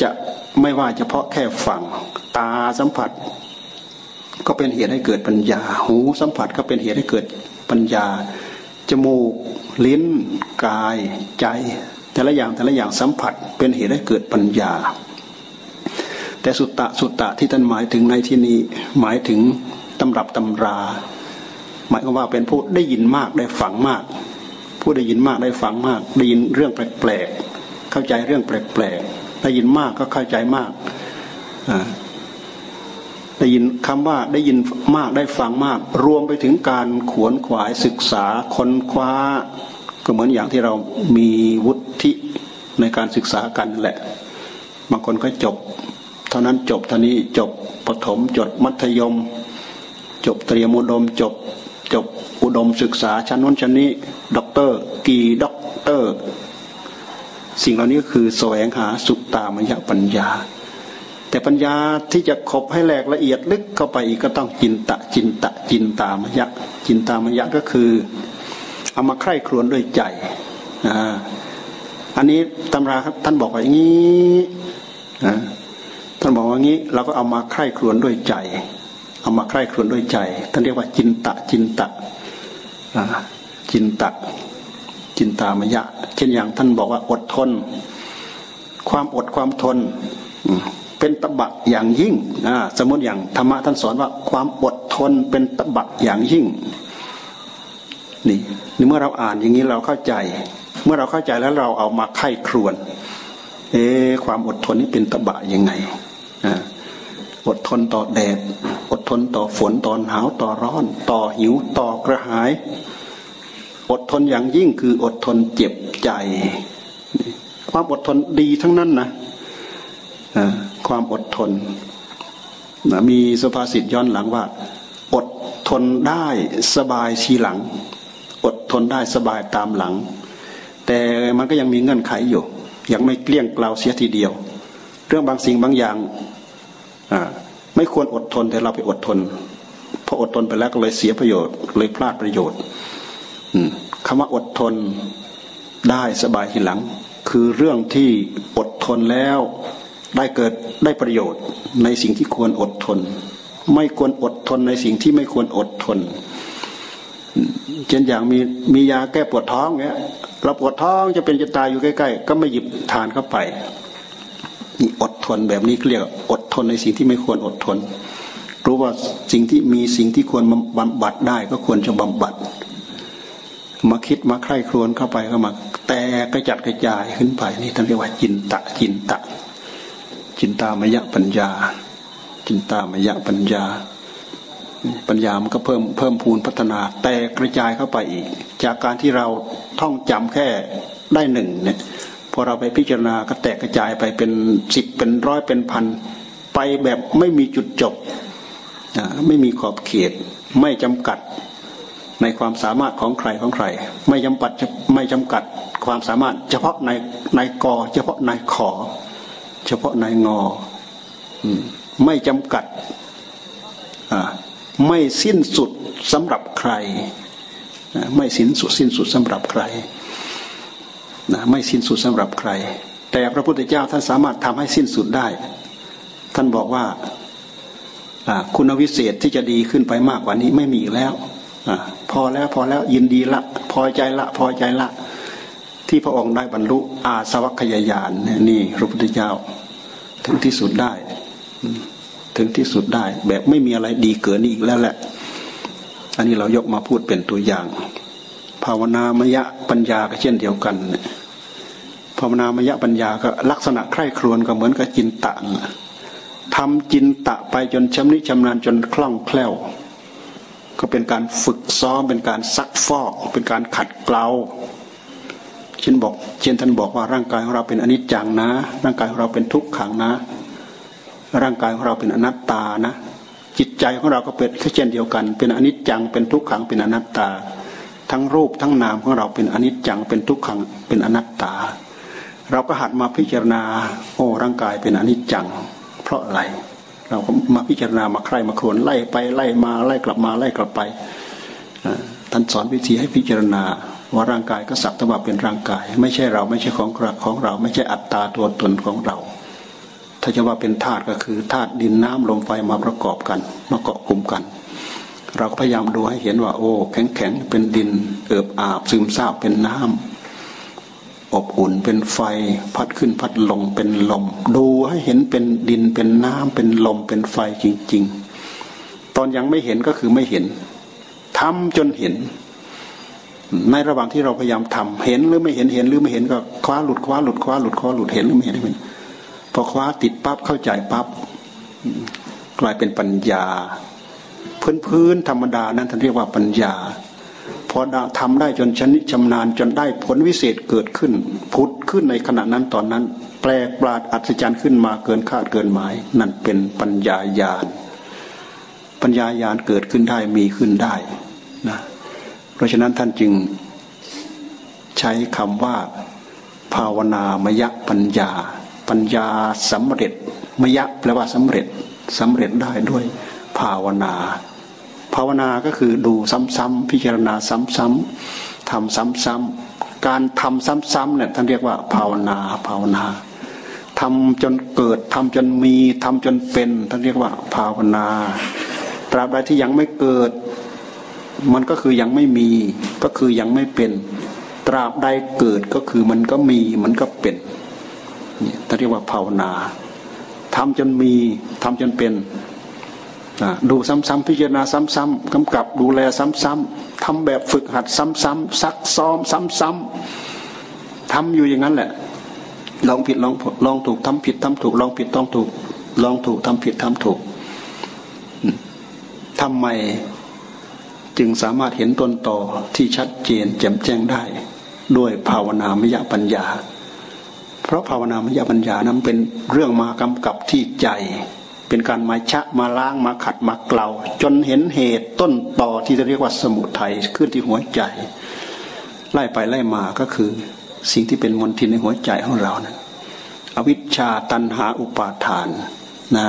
จะไม่ว่าเฉพาะแค่ฟัง ตาสัมผัส ก็เป็นเหตุให้เกิดปัญญา หูสัมผัสก็เป็นเหตุให้เกิดปัญญา จมูก ลิ้น กาย ใจ แต่ละอย่างแต่ละอย่างสัมผัสเป็นเหตุให้เกิดปัญญา แต่สุตตะสุตตะที่ท่านหมายถึงในที่นี้หมายถึงตำรับตำรา หมายความว่าเป็นผู้ได้ยินมากได้ฟังมาก ผู้ได้ยินมากได้ฟังมาก ได้ยินเรื่องแปลกๆเข้าใจเรื่องแปลกๆได้ยินมากก็เข้าใจมาก ได้ยินคำว่าได้ยินมากได้ฟังมาก รวมไปถึงการขวนขวายศึกษาค้นคว้า ก็เหมือนอย่างที่เรามีวุฒิในการศึกษากันแหละ บางคนก็จบ เท่านั้นจบท่านี้จบประถมจบมัธยม จบเตรียมอุดมจบ จบอุดมศึกษาชั้นนู้นชั้นนี้ด็อกเตอร์ กี่ด็อกเตอร์ สิ่งเหล่านี้คือแสวงหาสุตตามยปัญญา แต่ปัญญาที่จะขบให้แหลกละเอียดลึกเข้าไปอีกก็ต้องจินตะจินตะจินตามยะจินตามยะก็คือเอามาใคร่ครวญด้วยใจอ่าอันนี้ตำราครับท่านบอกว่าอย่างนี้ท่านบอกว่างี้ เราก็เอามาใคร่ครวญด้วยใจ เอามาใคร่ครวญด้วยใจท่านเรียกว่าจินตะจินตะจินตะจินตามยะ เช่นอย่างท่านบอกว่าอดทน ความอดความทน เป็นตบะอย่างยิ่งนะสมมติอย่างธรรมะท่านสอนว่าความอดทนเป็นตบะอย่างยิ่งนี่นี่เมื่อเราอ่านอย่างนี้เราเข้าใจ เมื่อเราเข้าใจแล้วเราเอามาไข้ครวนเอ๊ความอดทนนี่เป็นตบะยังไงอดทนต่อแดด อดทนต่อฝนต่อหนาวต่อร้อน ต่อหิวต่อกระหาย อดทนอย่างยิ่งคืออดทนเจ็บใจ ความอดทนดีทั้งนั้นนะ ความอดทนมีสุภาษิตย้อนหลังว่า อดทนได้สบายชีหลัง อดทนได้สบายตามหลัง แต่มันก็ยังมีเงื่อนไขอยู่ ยังไม่เกลี้ยงกล่าเสียทีเดียว เรื่องบางสิ่งบางอย่างไม่ควรอดทนแต่เราไปอดทนพออดทนไปแล้วก็เลยเสียประโยชน์เลยพลาดประโยชน์คำว่าอดทนได้สบายทีหลัง คือเรื่องที่อดทนแล้ว ได้เกิดได้ประโยชน์ในสิ่งที่ควรอดทน ไม่ควรอดทนในสิ่งที่ไม่ควรอดทน เช่นอย่างมีมียาแก้ปวดท้องเงี้ยเราปวดท้องจะเป็นจะตายอยู่ใกล้ ๆ ก็ไม่หยิบทานเข้าไปนี่อดทนแบบนี้เรียกอดทนในสิ่งที่ไม่ควรอดทน รู้ว่าสิ่งที่มีสิ่งที่ควรบำบัดได้ก็ควรจะบำบัด มาคิดมาใคร่ครวญเข้าไปก็มา แต่กระจัดกระจายขึ้นไปนี่ท่านเรียกว่าจินตะจินตะ จินตามยะปัญญา จินตามยะปัญญา ปัญญามันก็เพิ่มเพิ่มพูนพัฒนา แต่กระจายเข้าไปอีก จากการที่เราท่องจำแค่ได้หนึ่งเนี่ยพอเราไปพิจารณาก็แตกกระจายไปเป็นสิบเป็นร้อยเป็นพันไปแบบไม่มีจุดจบไม่มีขอบเขต ไม่จำกัดในความสามารถของใครของใคร ไม่จำกัดไม่จำกัดความสามารถ เฉพาะในในกอเฉพาะในขอ เฉพาะในงอไม่จำกัดไม่สิ้นสุดสำหรับใคร ไม่สิ้นสุดสิ้นสุดสำหรับใครนะไม่สิ้นสุดสำหรับใคร แต่พระพุทธเจ้าท่านสามารถทำให้สิ้นสุดได้ ท่านบอกว่าคุณวิเศษที่จะดีขึ้นไปมากกว่านี้ไม่มีแล้วอพอแล้วพอแล้วยินดีละ พอใจละ พอใจละ ที่พระองค์ได้บรรลุอาสวัคยายานนี่พระพุทธเจ้า ถึงที่สุดได้ ถึงที่สุดได้ แบบไม่มีอะไรดีเกินนี้อีกแล้วแหละ อันนี้เรายกมาพูดเป็นตัวอย่าง ภาวนามยะปัญญาก็เช่นเดียวกันภาวนามยะปัญญาก็ลักษณะใคร่ครวญก็เหมือนกับจินตะทำจินตะไปจนชำนิชำนาญจนคล่องแคล่ว ก็เป็นการฝึกซ้อมเป็นการซักฟอก เป็นการขัดเกลา เช่นบอกเช่นท่านบอกว่าร่างกายของเราเป็นอนิจจังนะ ร่างกายของเราเป็นทุกขังนะ ร่างกายของเราเป็นอนัตตานะ จิตใจของเราก็เป็นเช่นเดียวกัน เป็นอนิจจังเป็นทุกขังเป็นอนัตตา ทั้งรูปทั้งนามของเราเป็นอนิจจังเป็นทุกขังเป็นอนัตตา เราก็หัดมาพิจารณาโอ้ร่างกายเป็นอนิจจัง เพราะอะไร เราก็มาพิจารณามาใครมาครวนไล่ไปไล่มาไล่กลับมาไล่กลับไปท่านสอนวิธีให้พิจารณา ว่าร่างกายก็สักแต่ว่าเป็นร่างกาย ไม่ใช่เราไม่ใช่ของของเรา ไม่ใช่อัตตาตัวตนของเรา ถ้าจะว่าเป็นธาตุก็คือธาตุดินน้ำลมไฟมาประกอบกันมาเกาะกลุ่มกัน เราก็พยายามดูให้เห็นว่า โอ้ แข็งแข็งเป็นดินเอิบอาบซึมซาบเป็นน้ำอบอุ่นเป็นไฟ พัดขึ้นพัดลงเป็นลม ดูให้เห็นเป็นดินเป็นน้ำเป็นลมเป็นไฟจริง ๆ ตอนยังไม่เห็นก็คือไม่เห็นทำจนเห็น ในระหว่างที่เราพยายามทำเห็นหรือไม่เห็นเห็นหรือไม่เห็นก็คว้าหลุดคว้าหลุดคว้าหลุดคว้าหลุดเห็นหรือไม่เห็นไม่พอคว้าติดปั๊บเข้าใจปั๊บกลายเป็นปัญญา พื้นพื้นธรรมดานั้นท่านเรียกว่าปัญญาพอทำได้จนชนิชำนาญจนได้ผลวิเศษเกิดขึ้นพุทธขึ้นในขณะนั้นตอนนั้น แปลกปราดอัศจรรย์ขึ้นมาเกินคาดเกินหมาย นั่นเป็นปัญญาญาณปัญญาญาณเกิดขึ้นได้มีขึ้นได้นะ เพราะฉะนั้นท่านจึงใช้คำว่า ภาวนามยปัญญา ปัญญาสำเร็จมยะแปลว่าสำเร็จสำเร็จได้ด้วยภาวนา ภาวนาก็คือดูซ้ำๆพิจารณาซ้ำๆทำซ้ำๆการทำซ้ำๆเนี่ยท่านเรียกว่า ภาวนาภาวนาทำจนเกิดทำจนมีทำจนเป็นท่านเรียกว่า ภาวนา ตราบใดที่ยังไม่เกิด มันก็คือยังไม่มีก็คือยังไม่เป็น ตราบใดเกิดก็คือมันก็มีมันก็เป็นนี่ท่านเรียกว่าภาวนาทำจนมีทำจนเป็นดูซ้ำๆพิจารณาซ้ำๆกำกับดูแลซ้ำๆทำแบบฝึกหัดซ้ำๆซักซ้อมซ้ำๆทำอยู่อย่างนั้นแหละ ลองผิดลองลองถูกทำผิดทำถูกลองผิดต้องถูกลองถูกทำผิดทำถูกทำไม จึงสามารถเห็นต้นต่อที่ชัดเจนแจ่มแจ้งได้ ด้วยภาวนามยปัญญา เพราะภาวนามยปัญญานั้นเป็นเรื่องมากำกับที่ใจ เป็นการมาชะมาล้างมาขัดมาเกลาจนเห็นเหตุต้นต่อที่จะเรียกว่าสมุทัยขึ้นที่หัวใจ ไล่ไปไล่มาก็คือ สิ่งที่เป็นมลทินในหัวใจของเรานะอวิชชาตันหาอุปาทานนะ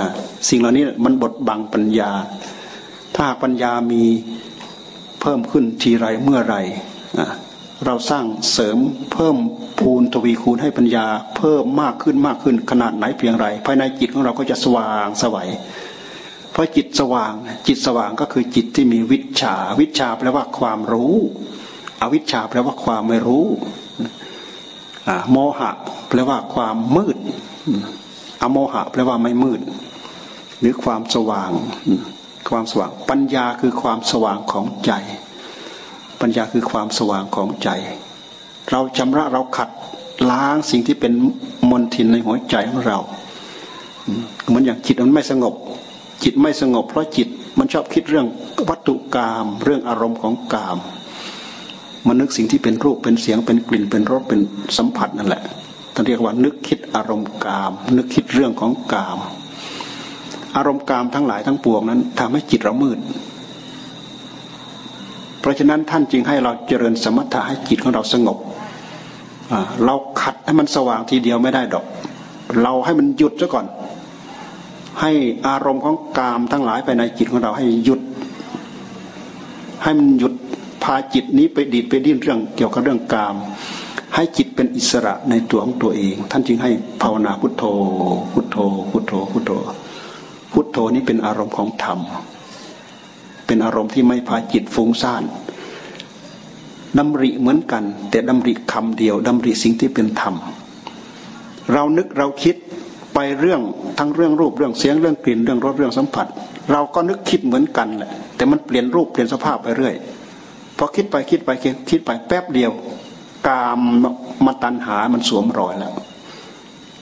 สิ่งเหล่านี้มันบดบังปัญญา ถ้าปัญญามี เพิ่มขึ้นทีไรเมื่อไรเราสร้างเสริมเพิ่มพูนทวีคูณให้ปัญญา เพิ่มมากขึ้นมากขึ้นขนาดไหนเพียงไร ภายในจิตของเราก็จะสว่างสวัยเพราะจิตสว่างจิตสว่างก็คือจิตที่มีวิชา วิชาแปลว่าความรู้ อวิชชาแปลว่าความไม่รู้โมหะ แปลว่าความมืด อโมหะ แปลว่าไม่มืด หรือความสว่าง ความสว่าง ปัญญาคือความสว่างของใจ ปัญญาคือความสว่างของใจ เราชำระเราขัดล้างสิ่งที่เป็นมลทินในหัวใจของเราเหมือนอย่างจิตมันไม่สงบ จิตไม่สงบ เพราะจิตมันชอบคิดเรื่องวัตถุกรรมเรื่องอารมณ์ของกามมันนึกสิ่งที่เป็นรูปเป็นเสียงเป็นกลิ่นเป็นรสเป็นสัมผัสนั่นแหละท่านเรียกว่านึกคิดอารมณ์กาม นึกคิดเรื่องของกาม อารมณ์กามทั้งหลายทั้งปวงนั้นทำให้จิตเรามืด เพราะฉะนั้นท่านจึงให้เราเจริญสมถะให้จิตของเราสงบเราขัดให้มันสว่างทีเดียวไม่ได้ดอก เราให้มันหยุดซะก่อน ให้อารมณ์ของกามทั้งหลายไปในจิตของเราให้หยุด ให้มันหยุดพาจิตนี้ไปดีดไปดิ้นเรื่องเกี่ยวกับเรื่องกาม ให้จิตเป็นอิสระในตัวของตัวเอง ท่านจึงให้ภาวนาพุทโธ พุทโธ พุทโธ พุทโธ พุทโธนี้เป็นอารมณ์ของธรรม เป็นอารมณ์ที่ไม่พาจิตฟุ้งซ่านดำริเหมือนกัน แต่ดำริคำเดียวดำริสิ่งที่เป็นธรรม เรานึกเราคิดไปเรื่องทั้งเรื่องรูปเรื่องเสียงเรื่องกลิ่นเรื่องรสเรื่องสัมผัส เราก็นึกคิดเหมือนกันแหละแต่มันเปลี่ยนรูปเปลี่ยนสภาพไปเรื่อยพอคิดไปคิดไปคิดไปแป๊บเดียว กามมาตันหามันสวมรอยแล้ว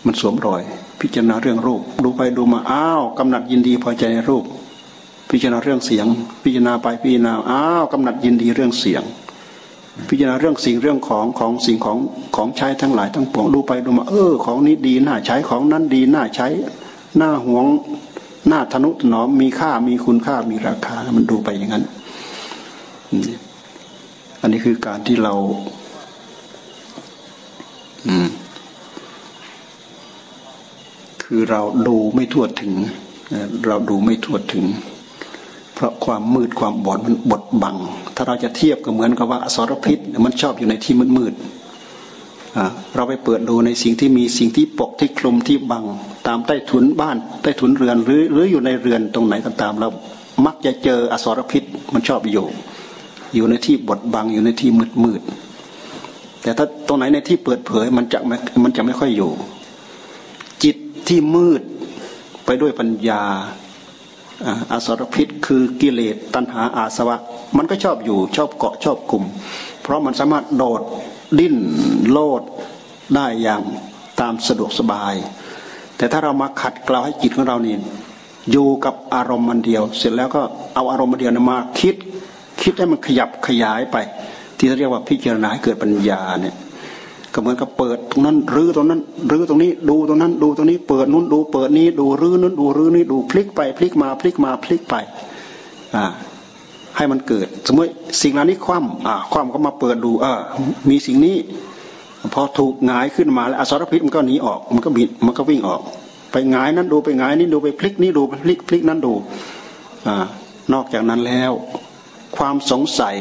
มันสวมรอย พิจารณาเรื่องรูป ดูไปดูมาอ้าวกำหนัดยินดีพอใจในรูป พิจารณาเรื่องเสียง พิจารณาไปพิจารณาอ้าวกำหนัดยินดีเรื่องเสียง พิจารณาเรื่องสิ่งเรื่องของของสิ่งของของใช้ทั้งหลายทั้งปวงดูไปดูมาเออของนี้ดีน่าใช้ของนั้นดีน่าใช้หน้าหวงหน้าทนุถนอมมีค่ามีคุณค่ามีราคามันดูไปอย่างนั้นอันนี้คือการที่เรา อืม คือเราดูไม่ทั่วถึง เราดูไม่ทั่วถึง เพราะความมืดความบอดมันบดบัง ถ้าเราจะเทียบก็เหมือนกับว่าอสรพิษมันชอบอยู่ในที่มืดมืดเราไปเปิดดูในสิ่งที่มีสิ่งที่ปกที่คลุมที่บัง ตามใต้ถุนบ้านใต้ถุนเรือนหรือหรืออยู่ในเรือนตรงไหนก็ตามเรามักจะเจออสรพิษมันชอบอยู่ อยู่ในที่บดบังอยู่ในที่มืดมืดแต่ถ้าตรงไหนในที่เปิดเผยมันจะมันจะไม่ค่อยอยู่ ที่มืดไปด้วยปัญญาอาสรพิษคือกิเลสตัณหาอาสวะ มันก็ชอบอยู่ชอบเกาะชอบกลุ่ม เพราะมันสามารถโดดดิ้นโลดได้อย่างตามสะดวกสบาย แต่ถ้าเรามาขัดเกลาให้จิตของเรานี่อยู่กับอารมณ์มันเดียว เสร็จแล้วก็เอาอารมณ์มันเดียวมาคิด คิดให้มันขยับขยายไป ที่เรียกว่าพิจารณาให้เกิดปัญญาเนี่ย ก็เหมือนกับเปิดตรงนั้นรื้อตรงนั้นรื้อตรงนี้ ดูตรงนั้น ดูตรงนี้ เปิดนู้นดูเปิดนี้ ดูรื้อนู้นดูรื้อนี้ดูพลิกไปพลิกมาพลิกมาพลิกไป อ่า ให้มันเกิด สมมติสิ่งเหล่านี้คว่ำอ่าคว่ำก็มาเปิดดูเอ่ามีสิ่งนี้ พอถูกหงายขึ้นมาแล้วอสรพิษมันก็หนีออก มันก็บิดมันก็วิ่งออก ไปหงายนั้นดูไปหงายนี้ดูไปพลิกนี้ดูไปพลิกพลิกนั้นดู อ่านอกจากนั้นแล้ว ความสงสัย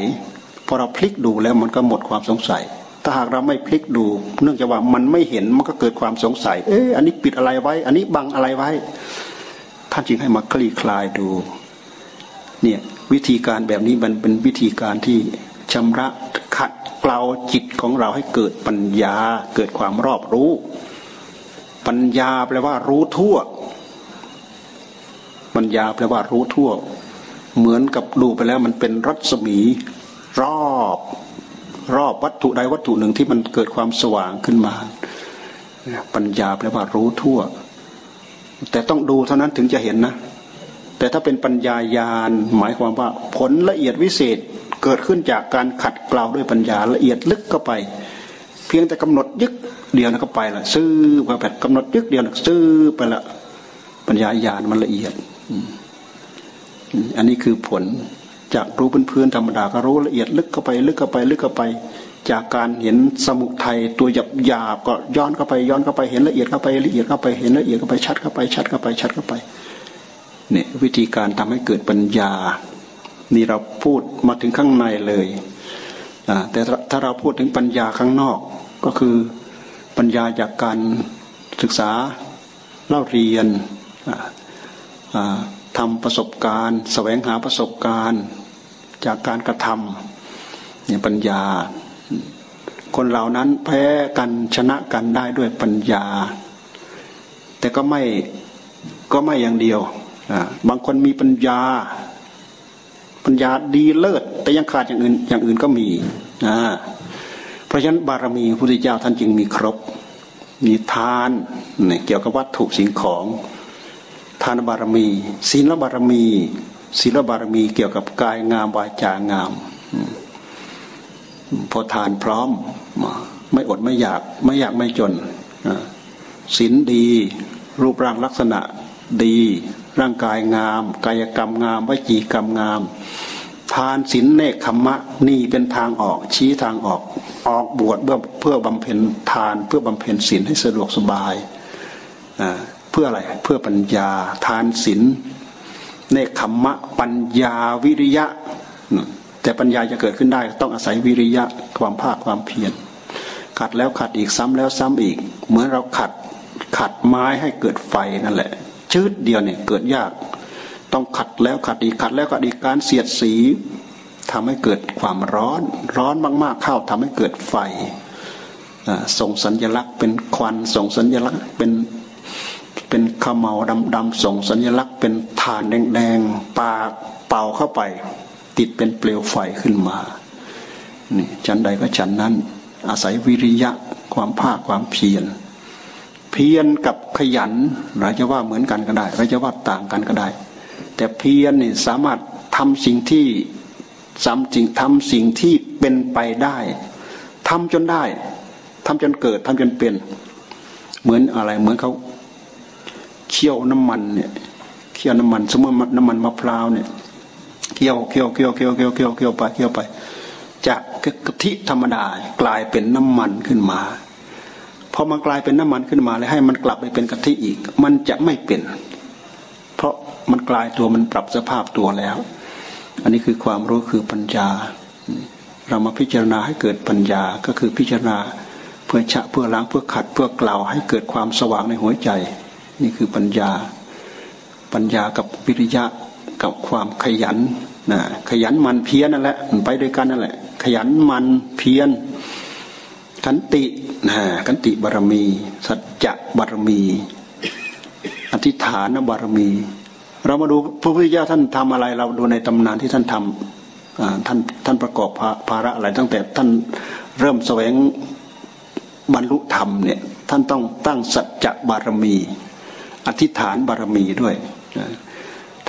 พอเราพลิกดูแล้วมันก็หมดความสงสัย ถ้าหากเราไม่พลิกดู เนื่องจากว่ามันไม่เห็นมันก็เกิดความสงสัย เอ๊ะอันนี้ปิดอะไรไว้ อันนี้บังอะไรไว้ ท่านจึงให้มาคลี่คลายดู เนี่ยวิธีการแบบนี้มันเป็นวิธีการที่ชำระขัดเกลาจิตของเราให้เกิดปัญญา เกิดความรอบรู้ ปัญญาแปลว่ารู้ทั่ว ปัญญาแปลว่ารู้ทั่ว เหมือนกับดูไปแล้วมันเป็นรัศมีรอบ รอบวัตถุใดวัตถุหนึ่งที่มันเกิดความสว่างขึ้นมา ปัญญาแปลว่ารู้ทั่ว แต่ต้องดูเท่านั้นถึงจะเห็นนะ แต่ถ้าเป็นปัญญายาณหมายความว่าผลละเอียดวิเศษเกิดขึ้นจากการขัดเกลาด้วยปัญญาละเอียดลึกเข้าไป เพียงแต่กำหนดยึกเดียวนะก็ไปละซื้อไปแบบกำหนดยึกเดียวนะซื้อไปละปัญญายาณมันละเอียดอันนี้คือผล จากรู้พื้นๆธรรมดาก็รู้ละเอียดลึกเข้าไปลึกเข้าไปลึกเข้าไป จากการเห็นสมุทัยตัวหยาบหยาบก็ย้อนเข้าไปย้อนเข้าไปเห็นละเอียดเข้าไปละเอียดเข้าไปเห็นละเอียดเข้าไปชัดเข้าไปชัดเข้าไปชัดเข้าไปเนี่ยวิธีการทำให้เกิดปัญญา นี่เราพูดมาถึงข้างในเลยแต่ถ้าเราพูดถึงปัญญาข้างนอกก็คือปัญญาจากการศึกษาเล่าเรียนทำประสบการณ์ แสวงหาประสบการณ์ จากการกระทำเนี่ยปัญญา คนเหล่านั้นแพ้กันชนะกันได้ด้วยปัญญา แต่ก็ไม่ก็ไม่อย่างเดียวบางคนมีปัญญา ปัญญาดีเลิศ แต่ยังขาดอย่างอื่นอย่างอื่นก็มีเพราะฉะนั้นบารมีพระพุทธเจ้าท่านจึงมีครบ มีทานเกี่ยวกับวัตถุสิ่งของ ทานบารมี ศีลบารมี ศีลบารมีเกี่ยวกับกายงามวาจางาม พอทานพร้อม ไม่อดไม่อยากไม่อยากไม่จนศีลดี รูปร่างลักษณะดี ร่างกายงาม กายกรรมงามวจีกรรมงาม ทานศีลเนคขมะนี่เป็นทางออก ชี้ทางออกออกบวชเพื่อเพื่อบำเพ็ญทาน เพื่อบำเพ็ญศีลให้สะดวกสบายเพื่ออะไรเพื่อปัญญาทานศีล เนคขมมะปัญญาวิริยะ แต่ปัญญาจะเกิดขึ้นได้ต้องอาศัยวิริยะความภาคความเพียรขัดแล้วขัดอีกซ้ำแล้วซ้ำอีก เหมือนเราขัดขัดไม้ให้เกิดไฟนั่นแหละ ชืดเดียวเนี่ยเกิดยาก ต้องขัดแล้วขัดอีกขัดแล้วขัดอีกการเสียดสีทำให้เกิดความร้อน ร้อนมากๆเข้าทำให้เกิดไฟส่งสัญลักษณ์เป็นควันส่งสัญลักษณ์เป็น เป็นขมเหลาดำๆส่งสัญลักษณ์เป็นฐานแดงๆปากเป่าเข้าไป ติดเป็นเปลวไฟขึ้นมานี่ชั้นใดก็ชั้นนั้น อาศัยวิริยะความภาคความเพียรเพียรกับขยันเราจะว่าเหมือนกันก็ได้เราจะว่าต่างกันก็ได้ แต่เพียรนี่สามารถทำสิ่งที่สามจริงทำสิ่งที่เป็นไปได้ทำจนได้ทำจนเกิดทำจนเป็น เหมือนอะไรเหมือนเขา เคี่ยวน้ำมันเนี่ยเคี่ยวน้ำมันสมมติน้ำมันมะพร้าวเนี่ยเคี่ยวเคี่ยวเคี่ยวเคี่ยวเคี่ยวเคี่ยวเคี่ยวไปเคี่ยวไป จากกะทิธรรมดากลายเป็นน้ำมันขึ้นมาพอมันกลายเป็นน้ำมันขึ้นมาแล้วให้มันกลับไปเป็นกะทิอีก มันจะไม่เป็น เพราะมันกลายตัวมันปรับสภาพตัวแล้ว อันนี้คือความรู้คือปัญญา เรามาพิจารณาให้เกิดปัญญาก็คือพิจารณาเพื่อชะเพื่อล้างเพื่อขัดเพื่อกล่าวให้เกิดความสว่างในหัวใจ นี่คือปัญญา ปัญญากับวิริยะกับความขยันนะขยันมันเพียรนั่นแหละมันไปด้วยกันนั่นแหละ ขยันมันเพียรขันตินะขันติบารมี สัจจะบารมี อธิษฐานบารมี เรามาดูพระพุทธเจ้าท่านทำอะไร เราดูในตำนานที่ท่านทำท่านท่านประกอบภาระอะไรตั้งแต่ท่านเริ่มแสวงบรรลุธรรมเนี่ยท่านต้องตั้งสัจจะบารมี อธิษฐานบารมีด้วย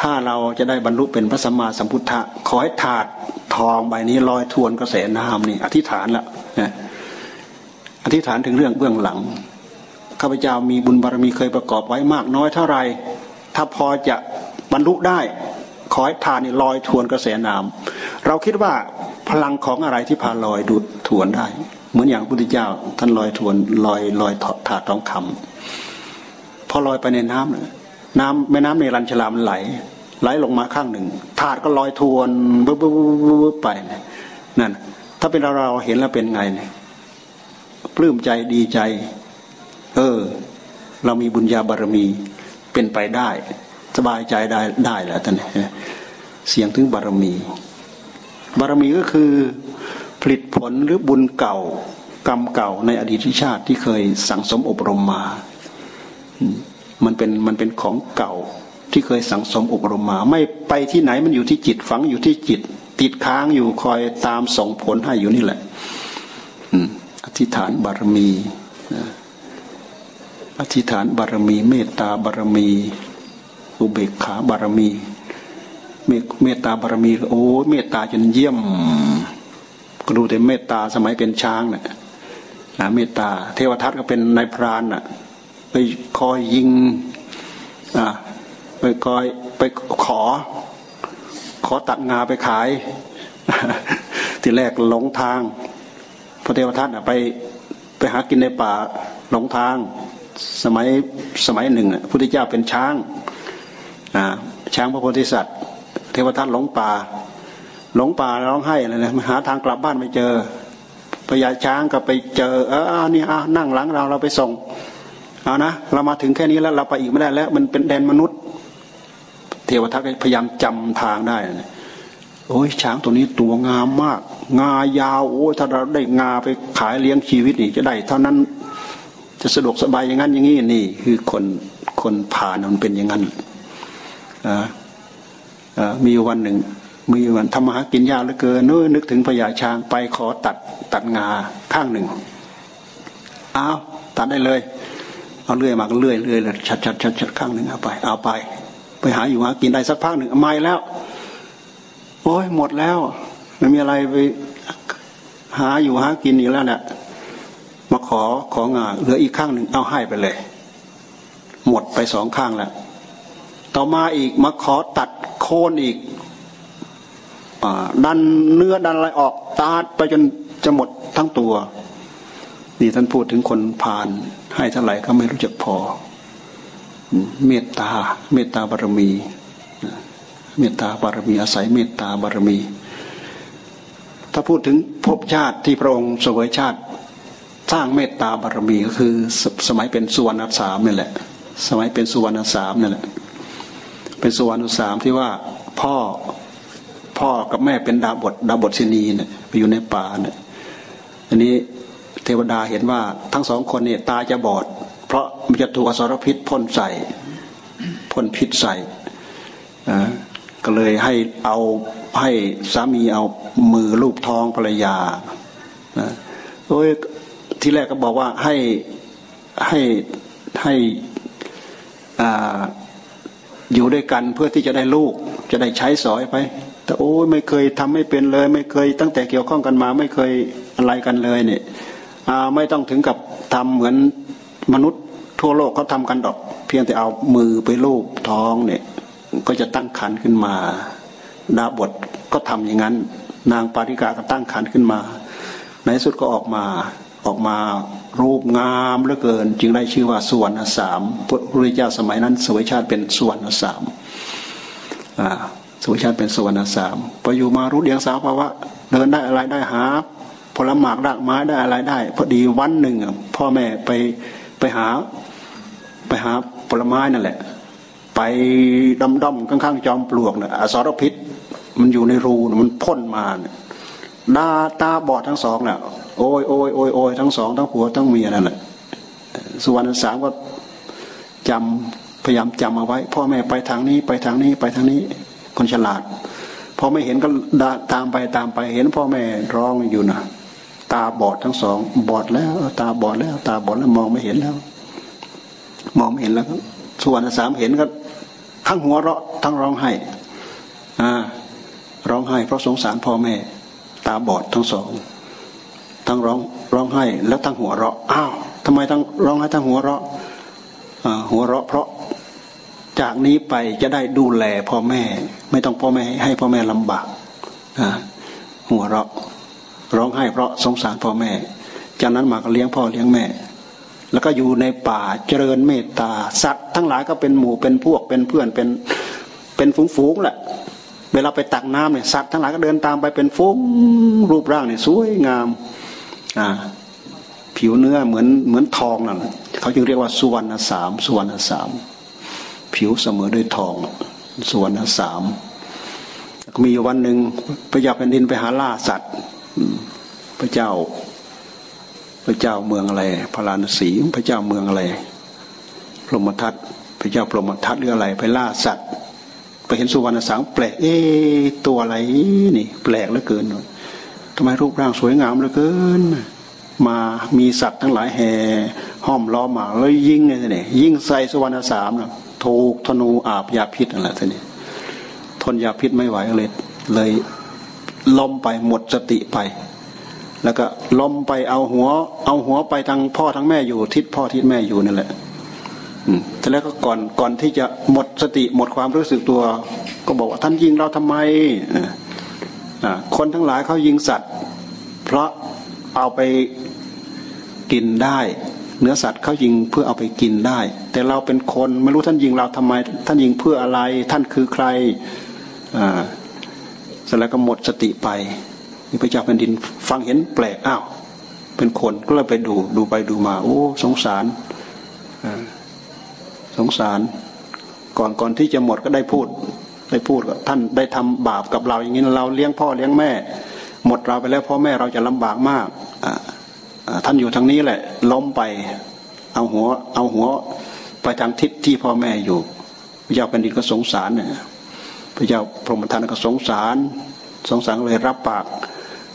ถ้าเราจะได้บรรลุเป็นพระสัมมาสัมพุทธะขอให้ถาดทองใบนี้ลอยทวนกระแสน้ำนี่อธิษฐานแล้วนะอธิษฐานถึงเรื่องเบื้องหลังข้าพเจ้ามีบุญบารมีเคยประกอบไว้มากน้อยเท่าไรถ้าพอจะบรรลุได้ ขอให้ทานนี่ลอยทวนกระแสน้ำเราคิดว่าพลังของอะไรที่พาลอยดูดทวนได้ เหมือนอย่างพุทธเจ้าท่านลอยทวนลอยลอยถาดทองคำ พอลอยไปในน้ำน้ำแม่น้ำในรันชลามันไหล ไหลลงมาข้างหนึ่งถาดก็ลอยทวนบึ๊บบึ๊บบึ๊บไปนั่นถ้าเป็นเราเราเห็นแล้วเป็นไงเนี่ยปลื้มใจดีใจ เออ เรามีบุญญาบารมีเป็นไปได้ สบายใจได้ได้แล้วท่านเสียงถึงบารมี บารมีก็คือผลิตผลหรือบุญเก่ากรรมเก่าในอดีตชาติที่เคยสั่งสมอบรมมา มันเป็นมันเป็นของเก่าที่เคยสั่งสมอบรมมา ไม่ไปที่ไหนมันอยู่ที่จิตฝังอยู่ที่จิต ติดค้างอยู่คอยตามส่งผลให้อยู่นี่แหละอธิษฐานบารมีอธิษฐานบารมี เมตตาบารมี อุเบกขาบารมีเมตตาบารมี โอ้เมตตาจนเยี่ยมก็ดูแต่เมตตาสมัยเป็นช้างนะ่ะเมตตา เทวทัตก็เป็นนายพรานน่ะ ไปคอยยิงอ่าไปคอยไปขอ ขอตัดงาไปขาย ที่แรกหลงทาง พระเทวทัตไปไปหากินในป่าหลงทาง สมัยสมัยหนึ่งพระพุทธเจ้าเป็นช้างช้างพระโพธิสัตว์ เทวทัตหลงป่า หลงป่าร้องไห้อะไรนะหาทางกลับบ้านไม่เจอพญาช้างก็ไปเจอเออนี่อะนั่งหลังเราเราไปส่ง เอานะเรามาถึงแค่นี้แล้วเราไปอีกไม่ได้แล้ว มันเป็นแดนมนุษย์ เทวทัตพยายามจำทางได้โอ้ยช้างตัวนี้ตัวงามมาก งายาวโอ้ถ้าเราได้งาไปขายเลี้ยงชีวิตนี่จะได้ เท่านั้นจะสะดวกสบายอย่างนั้นอย่างนี้นี่ คือคนคนผ่านมันเป็นอย่างนั้นอ่ามีวันหนึ่ง มีวันทำมาหากินยากเหลือเกินนึกนึกถึงพญาช้างไปขอตัดตัดงาข้างหนึ่งเอาตัดได้เลย เอาเลื่อยมาก็เลื่อยเลื่อยเลยชัดชัดชัดชัดข้างหนึ่งเอาไป เอาไป ไปหาอยู่หากินได้สักพักหนึ่งไม่แล้ว โอ้ยหมดแล้วไม่มีอะไรไปหาอยู่หากินอีกแล้วเนี่ยมาขอของานเหลืออีกข้างหนึ่งเอาให้ไปเลย หมดไปสองข้างแล้วต่อมาอีกมาขอตัดโคนอีกอดันเนื้อดันอะไรออก ตาดไปจนจะหมดทั้งตัว นี่ท่านพูดถึงคนผ่านให้เท่าไหร่ก็ไม่รู้จักพอ เมตตา เมตตาบารมี เมตตาบารมีอาศัยเมตตาบารมี ถ้าพูดถึงภพชาติที่พระองค์เสวยชาติ สร้างเมตตาบารมีก็คือสมัยเป็นสุวรรณสามนี่แหละ สมัยเป็นสุวรรณสามนั่แหละ เป็นสุวรรณสามที่ว่าพ่อพ่อกับแม่เป็นดาบทดาบทศินีเนี่ยไปอยู่ในป่าเนี่ยอันนี้ เทวดาเห็นว่าทั้งสองคนเนี่ยตาจะบอด เพราะมันจะถูกอสรพิษพ่นใส่พ่นพิษใส่ก็เลยให้เอาให้สามีเอามือลูบท้องภรรยาโอ้ยที่แรกก็บอกว่าให้ให้ให้อยู่ด้วยกันเพื่อที่จะได้ลูก จะได้ใช้สอยไป แต่โอ้ยไม่เคยทำไม่เป็นเลย ไม่เคยตั้งแต่เกี่ยวข้องกันมา ไม่เคยอะไรกันเลยเนี่ย ไม่ต้องถึงกับทำเหมือนมนุษย์ทั่วโลกเขาทากันดอก เพียงแต่เอามือไปลูบท้องเนี่ย ก็จะตั้งขันขึ้นมา ดาบทก็ทำอย่างนั้น นางปาริกาก็ตั้งขันขึ้นมา ในสุดก็ออกมาออกมารูปงามเหลือเกิน จึงได้ชื่อว่าสุวรรณสามพระพุทธเจ้าสมัยนั้นสวยชาติเป็นสุวรรณสามสวยชาติเป็นสุวรรณสามพออยู่มารู้เดียงสาวภาวะเดินได้อะไรได้หา ผลหมากรากไม้ได้อะไรได้ พอดีวันหนึ่งพ่อแม่ไปไปหา ไปหาผลไม้นั่นแหละ ไปดำดำข้างๆจอมปลวกเนี่ยอสรพิษ มันอยู่ในรูมันพ่นมาเนี่ยดาตาบอดทั้งสองเนี่ยโอ้ยโอ้ยโอ้ยโอ้ยทั้งสองทั้งผัวทั้งเมียนั่นแหละสุวรรณสามก็จำพยายามจำเอาไว้ พ่อแม่ไปทางนี้ไปทางนี้ไปทางนี้คนฉลาดพอไม่เห็นก็ตามไปตามไปเห็นพ่อแม่ร้องอยู่นะ ตาบอดทั้งสอง บอดแล้ว ตาบอดแล้ว ตาบอดแล้วมองไม่เห็นแล้ว มองไม่เห็นแล้วส่วนสามเห็นก็ทั้งหัวเราะทั้งร้องไห้อ่าร้องไห้เพราะสงสารพ่อแม่ ตาบอดทั้งสอง ทั้งร้องร้องไห้ แล้วทั้งหัวเราะอ้าวทำไมทั้งร้องไห้ทั้งหัวเราะหัวเราะ เพราะจากนี้ไปจะได้ดูแลพ่อแม่ ไม่ต้องพ่อแม่ให้พ่อแม่ลำบากหัวเราะ ร้องไห้เพราะสงสารพ่อแม่ จากนั้นมาก็เลี้ยงพ่อเลี้ยงแม่ แล้วก็อยู่ในป่าเจริญเมตตาสัตว์ทั้งหลายก็เป็นหมู่เป็นพวกเป็นเพื่อนเป็นเป็นฝูงๆแหละเวลาไปตักน้ำเนี่ยสัตว์ทั้งหลายก็เดินตามไปเป็นฟุ้งรูปร่างเนี่ยสวยงามอ่าผิวเนื้อเหมือนเหมือนทองนั่นเขาจึงเรียกว่าสุวรรณสามสุวรรณสามผิวเสมอด้วยทองสุวรรณสามมีวันหนึ่งพระยาแผ่นดินไปหาล่าสัตว์ พระเจ้า พระเจ้าเมืองอะไรพระลานสีพระเจ้าเมืองอะไรพรหมทัตพระเจ้าพรหมทัตหรืออะไร ไปล่าสัตว์ ไปเห็นสุวรรณสังแปลกเอ๊ตัวอะไรนี่ แปลกเหลือเกินทำไมรูปร่างสวยงามเหลือเกิน มามีสัตว์ทั้งหลายแห่ห้อมล้อมมาแล้วยิงไงท่นี่ยิงใส่สุวรรณสามนะถูกธนูอาบยาพิษอะไรท่านี่ทนยาพิษไม่ไหวเลยเลย ล้มไปหมดสติไป แล้วก็ล้มไปเอาหัว เอาหัวไปทางพ่อทางแม่อยู่ ทิศพ่อทิศแม่อยู่นั่นแหละอืมแต่แล้วก็ก่อนก่อนที่จะหมดสติหมดความรู้สึกตัว ก็บอกว่าท่านยิงเราทำไมอ่าคนทั้งหลายเขายิงสัตว์ เพราะเอาไปกินได้ เนื้อสัตว์เขายิงเพื่อเอาไปกินได้ แต่เราเป็นคนไม่รู้ท่านยิงเราทำไม ท่านยิงเพื่ออะไร ท่านคือใครอ่า ร็จแล้วก็หมดสติไปพระเจ้าแผ่นดินฟังเห็นแปลกอ้าวเป็นคนก็เลยไปดูดูไปดูมา โอ้ สงสารสงสาร ก่อนก่อนที่จะหมดก็ได้พูด ได้พูดกับท่านได้ทำบาปกับเราอย่างนี้เราเลี้ยงพ่อเลี้ยงแม่ หมดเราไปแล้วพ่อแม่เราจะลำบากมากท่านอยู่ทางนี้แหละ ล้มไปเอาหัว เอาหัวไปทางทิศที่พ่อแม่อยู่พระเจ้าแผ่นดินก็สงสารเนี่ย ระเจ้าพรหมทันก็สงสาร สงสารเลยรับปาก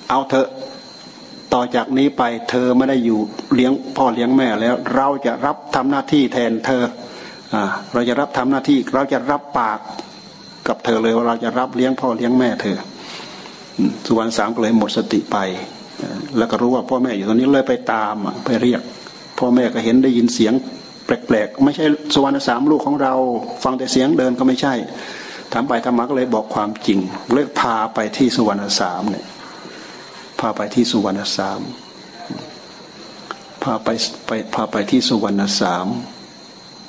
เอาเถอะต่อจากนี้ไปเธอไม่ได้อยู่เลี้ยงพ่อเลี้ยงแม่แล้ว เราจะรับทำหน้าที่แทนเธออเราจะรับทำหน้าที่เราจะรับปากกับเธอเลยว่าเราจะรับเลี้ยงพ่อเลี้ยงแม่เธอสุวรรณสามก็เลยหมดสติไป แล้วก็รู้ว่าพ่อแม่อยู่ตรงนี้เลยไปตามไปเรียก พ่อแม่ก็เห็นได้ยินเสียงแปลกๆ ไม่ใช่สุวรรณสามลูกของเรา ฟังแต่เสียงเดินก็ไม่ใช่ ทำไปทำมาก็เลยบอกความจริงเลยพาไปที่สุวรรณสามเนี่ยพาไปที่สุวรรณสามพาไปไปพาไปที่สุวรรณสาม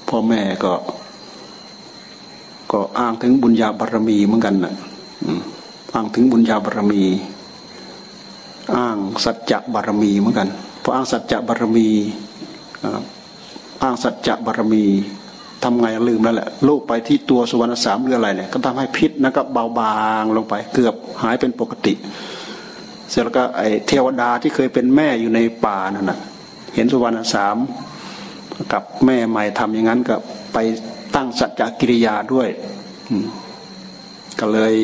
พ่อแม่ก็ ก็อ้างถึงบุญญาบารมีเหมือนกันนะอ้างถึงบุญญาบารมี อ้างสัจจะบารมีเหมือนกันพออ้างสัจจะบารมีอ้างสัจจะบารมี ทำไงลืมแล้วแหละลูกไปที่ตัวสุวรรณสามหรืออะไรเนี่ยก็ทำให้พิษนะก็เบาบางลงไปเกือบหายเป็นปกติ เสร็จแล้วก็ไอเทวดาที่เคยเป็นแม่อยู่ในป่านั่นนะเห็นสุวรรณสามกับแม่ใหม่ทำอย่างนั้นก็ไปตั้งสัจจกิริยาด้วยก็เลย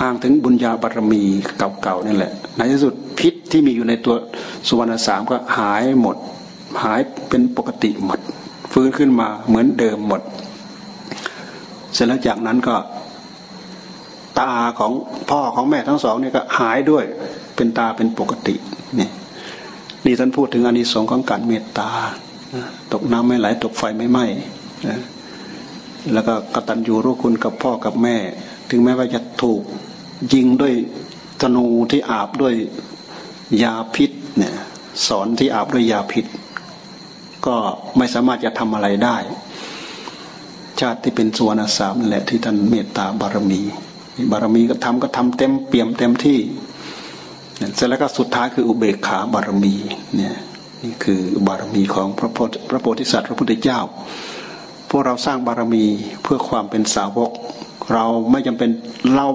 อ้างถึงบุญญาบารมีเก่าๆนี่แหละ ในที่สุดพิษที่มีอยู่ในตัวสุวรรณสามก็หายหมด หายเป็นปกติหมด ฟื้นขึ้นมาเหมือนเดิมหมด เสร็จแล้วจากนั้นก็ ตาของพ่อของแม่ทั้งสองเนี่ยก็หายด้วยเป็นตาเป็นปกตินี่นี่ท่านพูดถึงอานิสงส์ของการเมตตา ตกน้ำไม่ไหลตกไฟไม่ไหม้แล้วก็กตัญญูรู้คุณกับพ่อกับแม่ ถึงแม้ว่าจะถูกยิงด้วยธนูที่อาบด้วยยาพิษเนี่ยสอนที่อาบด้วยยาพิษ ก็ไม่สามารถจะทำอะไรได้ ชาติที่เป็นสวนสามนั่นแหละที่ท่านเมตตาบารมี บารมีก็ทำก็ทำเต็มเปี่ยมเต็มที่เสร็จแล้วก็สุดท้ายคืออุเบกขาบารมีเนี่ยนี่คือบารมีของพระพระโพธิสัตว์พระพุทธเจ้า พวกเราสร้างบารมีเพื่อความเป็นสาวก เราไม่จำเป็นเรา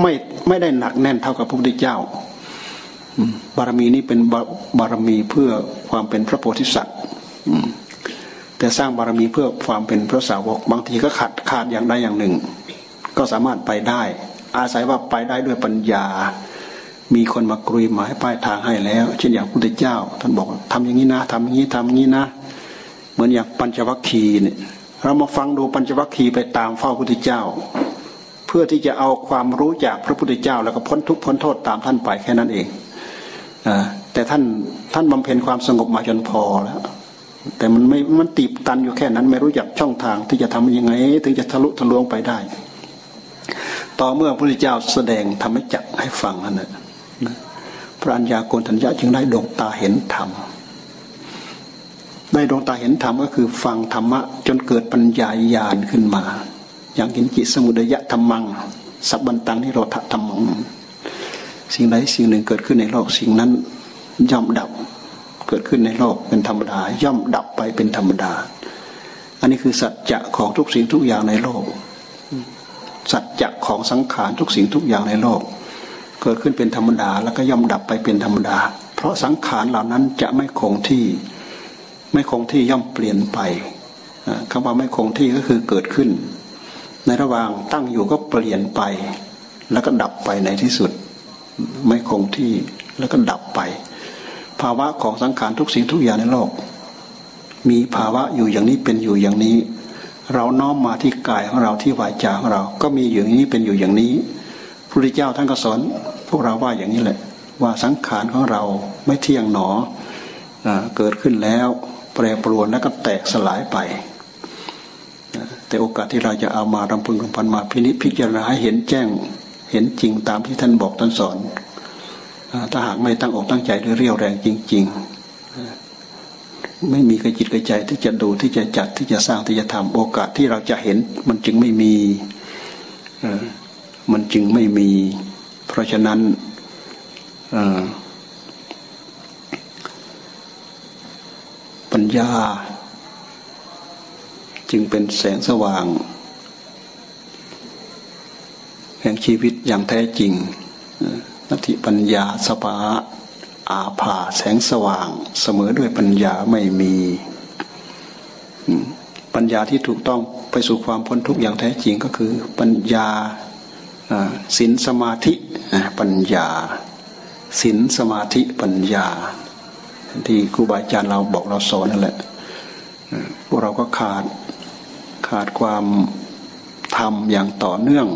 ไม่ไม่ได้หนักแน่นเท่ากับพระพุทธเจ้า บารมีนี้เป็นบารมีเพื่อความเป็นพระโพธิสัตว์ แต่สร้างบารมีเพื่อความเป็นพระสาวกบางทีก็ขาดขาดอย่างใดอย่างหนึ่ง ก็สามารถไปได้ อาศัยว่าไปได้ด้วยปัญญา มีคนมากรุยหมายป้ายทางให้แล้ว เช่นอย่างพระพุทธเจ้า ท่านบอกทำอย่างนี้นะทำอย่างนี้ทำอย่างนี้นะ เหมือนอย่างปัญจวัคคีย์เนี่ยเรามาฟังดูปัญจวัคคีย์ไปตามเฝ้าพระพุทธเจ้า เพื่อที่จะเอาความรู้จากพระพุทธเจ้า แล้วก็พ้นทุกข์พ้นโทษตามท่านไปแค่นั้นเองอแต่ท่านท่านบำเพ็ญความสงบมาจนพอแล้ว แต่มันไม่มันตีบตันอยู่แค่นั้น ไม่รู้จักช่องทางที่จะทำยังไง ถึงจะทะลุทะลวงไปได้ ต่อเมื่อพระพุทธเจ้าแสดงทำให้จักให้ฟังนั่นแหละพระัญญาโกณทัญญาจึงได้ดวงตาเห็นธรรมได้ดวงตาเห็นธรรมก็คือฟังธรรมะ จนเกิดปัญญาญาณขึ้นมา อย่างเห็นจิตสมุทัยธรรมัง สับบันตังนิโรธธรรมัง สิ่งใดสิ่งหนึ่งเกิดขึ้นในโลกสิ่งนั้นย่อมดับ กิดขึ้นในโลกเป็นธรรมดา ย่อมดับไปเป็นธรรมดา อันนี้คือสัจจะของทุกสิ่งทุกอย่างในโลก สัจจะของสังขารทุกสิ่งทุกอย่างในโลก เกิดขึ้นเป็นธรรมดา แล้วก็ย่อมดับไปเป็นธรรมดา เพราะสังขารเหล่านั้นจะไม่คงที่ ไม่คงที่ย่อมเปลี่ยนไปคำว่าไม่คงที่ก็คือเกิดขึ้น ในระหว่างตั้งอยู่ก็เปลี่ยนไป แล้วก็ดับไปในที่สุด ไม่คงที่แล้วก็ดับไป ภาวะของสังขารทุกสิ่งทุกอย่างในโลก มีภาวะอยู่อย่างนี้เป็นอยู่อย่างนี้ เราน้อมมาที่กายของเราที่วาจาของเรา ก็มีอยู่อย่างนี้เป็นอยู่อย่างนี้พุทธเจ้าท่านก็สอนพวกเราว่าอย่างนี้แหละ ว่าสังขารของเราไม่เที่ยงหนอเกิดขึ้นแล้วแปรปรวนแล้วก็แตกสลายไป แต่โอกาสที่เราจะเอามารำพึงรำพันมาพินิจพิจารณาให้เห็นแจ้ง เห็นจริงตามที่ท่านบอกท่านสอน ถ้าหากไม่ตั้งอกตั้งใจด้วยเรียวแรงจริง ๆ ไม่มีกระจิตกระใจที่จะดูที่จะจัดที่จะสร้างที่จะทำโอกาสที่เราจะเห็น มันจึงไม่มีมันจึงไม่มี เพราะฉะนั้นปัญญา จึงเป็นแสงสว่าง แห่งชีวิตอย่างแท้จริง นัตถิปัญญาสภาอาภาแสงสว่าง เสมอด้วยปัญญาไม่มีปัญญาที่ถูกต้องไปสู่ความพ้นทุกข์อย่างแท้จริงก็คือ ปัญญาศีลสมาธิปัญญาศีลสมาธิปัญญา ที่ครูบาอาจารย์เราบอกเราสอนนั่นแหละพวกเราก็ขาดขาดความทำอย่างต่อเนื่อง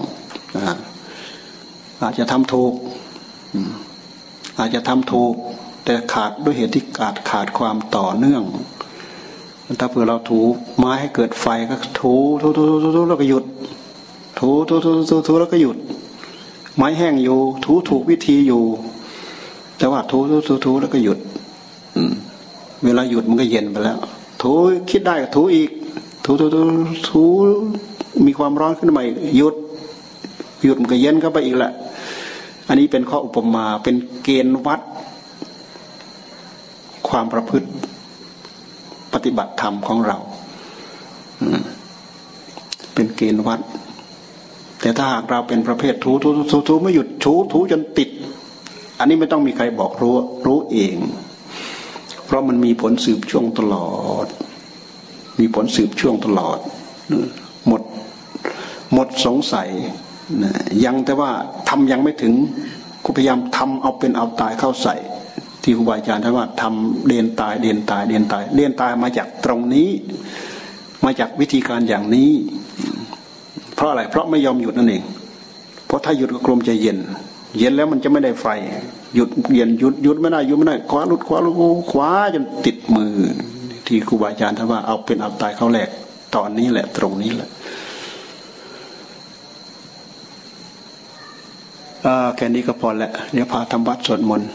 อาจจะทำถูก อาจจะทำถูก แต่ขาดด้วยเหตุที่ขาดขาดความต่อเนื่อง ถ้าเผื่อเราถูไม้ให้เกิดไฟก็ถูถูถูถูถูแล้วก็หยุด ถูถูถูถูถูแล้วก็หยุด ไม้แห้งอยู่ ถูถูกวิธีอยู่ แต่ว่าถูถูถูถูแล้วก็หยุด อืเวลาหยุดมันก็เย็นไปแล้ว ถูคิดได้ก็ถูอีก ถูถูถูถูมีความร้อนขึ้นมาอีกหยุดหยุดมันก็เย็นเข้าไปอีกแหละ อันนี้เป็นข้ออุปมาเป็นเกณฑ์วัด ความประพฤติปฏิบัติธรรมของเราอืมเกณฑ์วัด แต่ถ้าหากเราเป็นประเภทถูถูถูถูไม่หยุดถูถูจนติด อันนี้ไม่ต้องมีใครบอกรู้รู้เอง เพราะมันมีผลสืบช่วงตลอด มีผลสืบช่วงตลอดหมดหมดสงสัย ยังแต่ว่าทำยังไม่ถึงก็พยายามทำเอาเป็นเอาตายเข้าใส่ ที่ครูบาอาจารย์ท่านว่าทำเดียนตายเดียนตายเดียนตายเดียนตายมาจากตรงนี้ มาจากวิธีการอย่างนี้ เพราะอะไร เพราะไม่ยอมหยุดนั่นเอง เพราะถ้าหยุดก็กลมจะเย็น เย็นแล้วมันจะไม่ได้ไฟ หยุดเย็นหยุดหยุดไม่ได้หยุดไม่ได้คว้าลุดคว้าลุดคว้าจนติดมือ ที่ครูบาอาจารย์ท่านว่าเอาเป็นเอาตายเข้าแหลกตอนนี้แหละตรงนี้แหละ แค่นี้ก็พอแล้วเดี๋ยวพาทำวัดสวดมนต์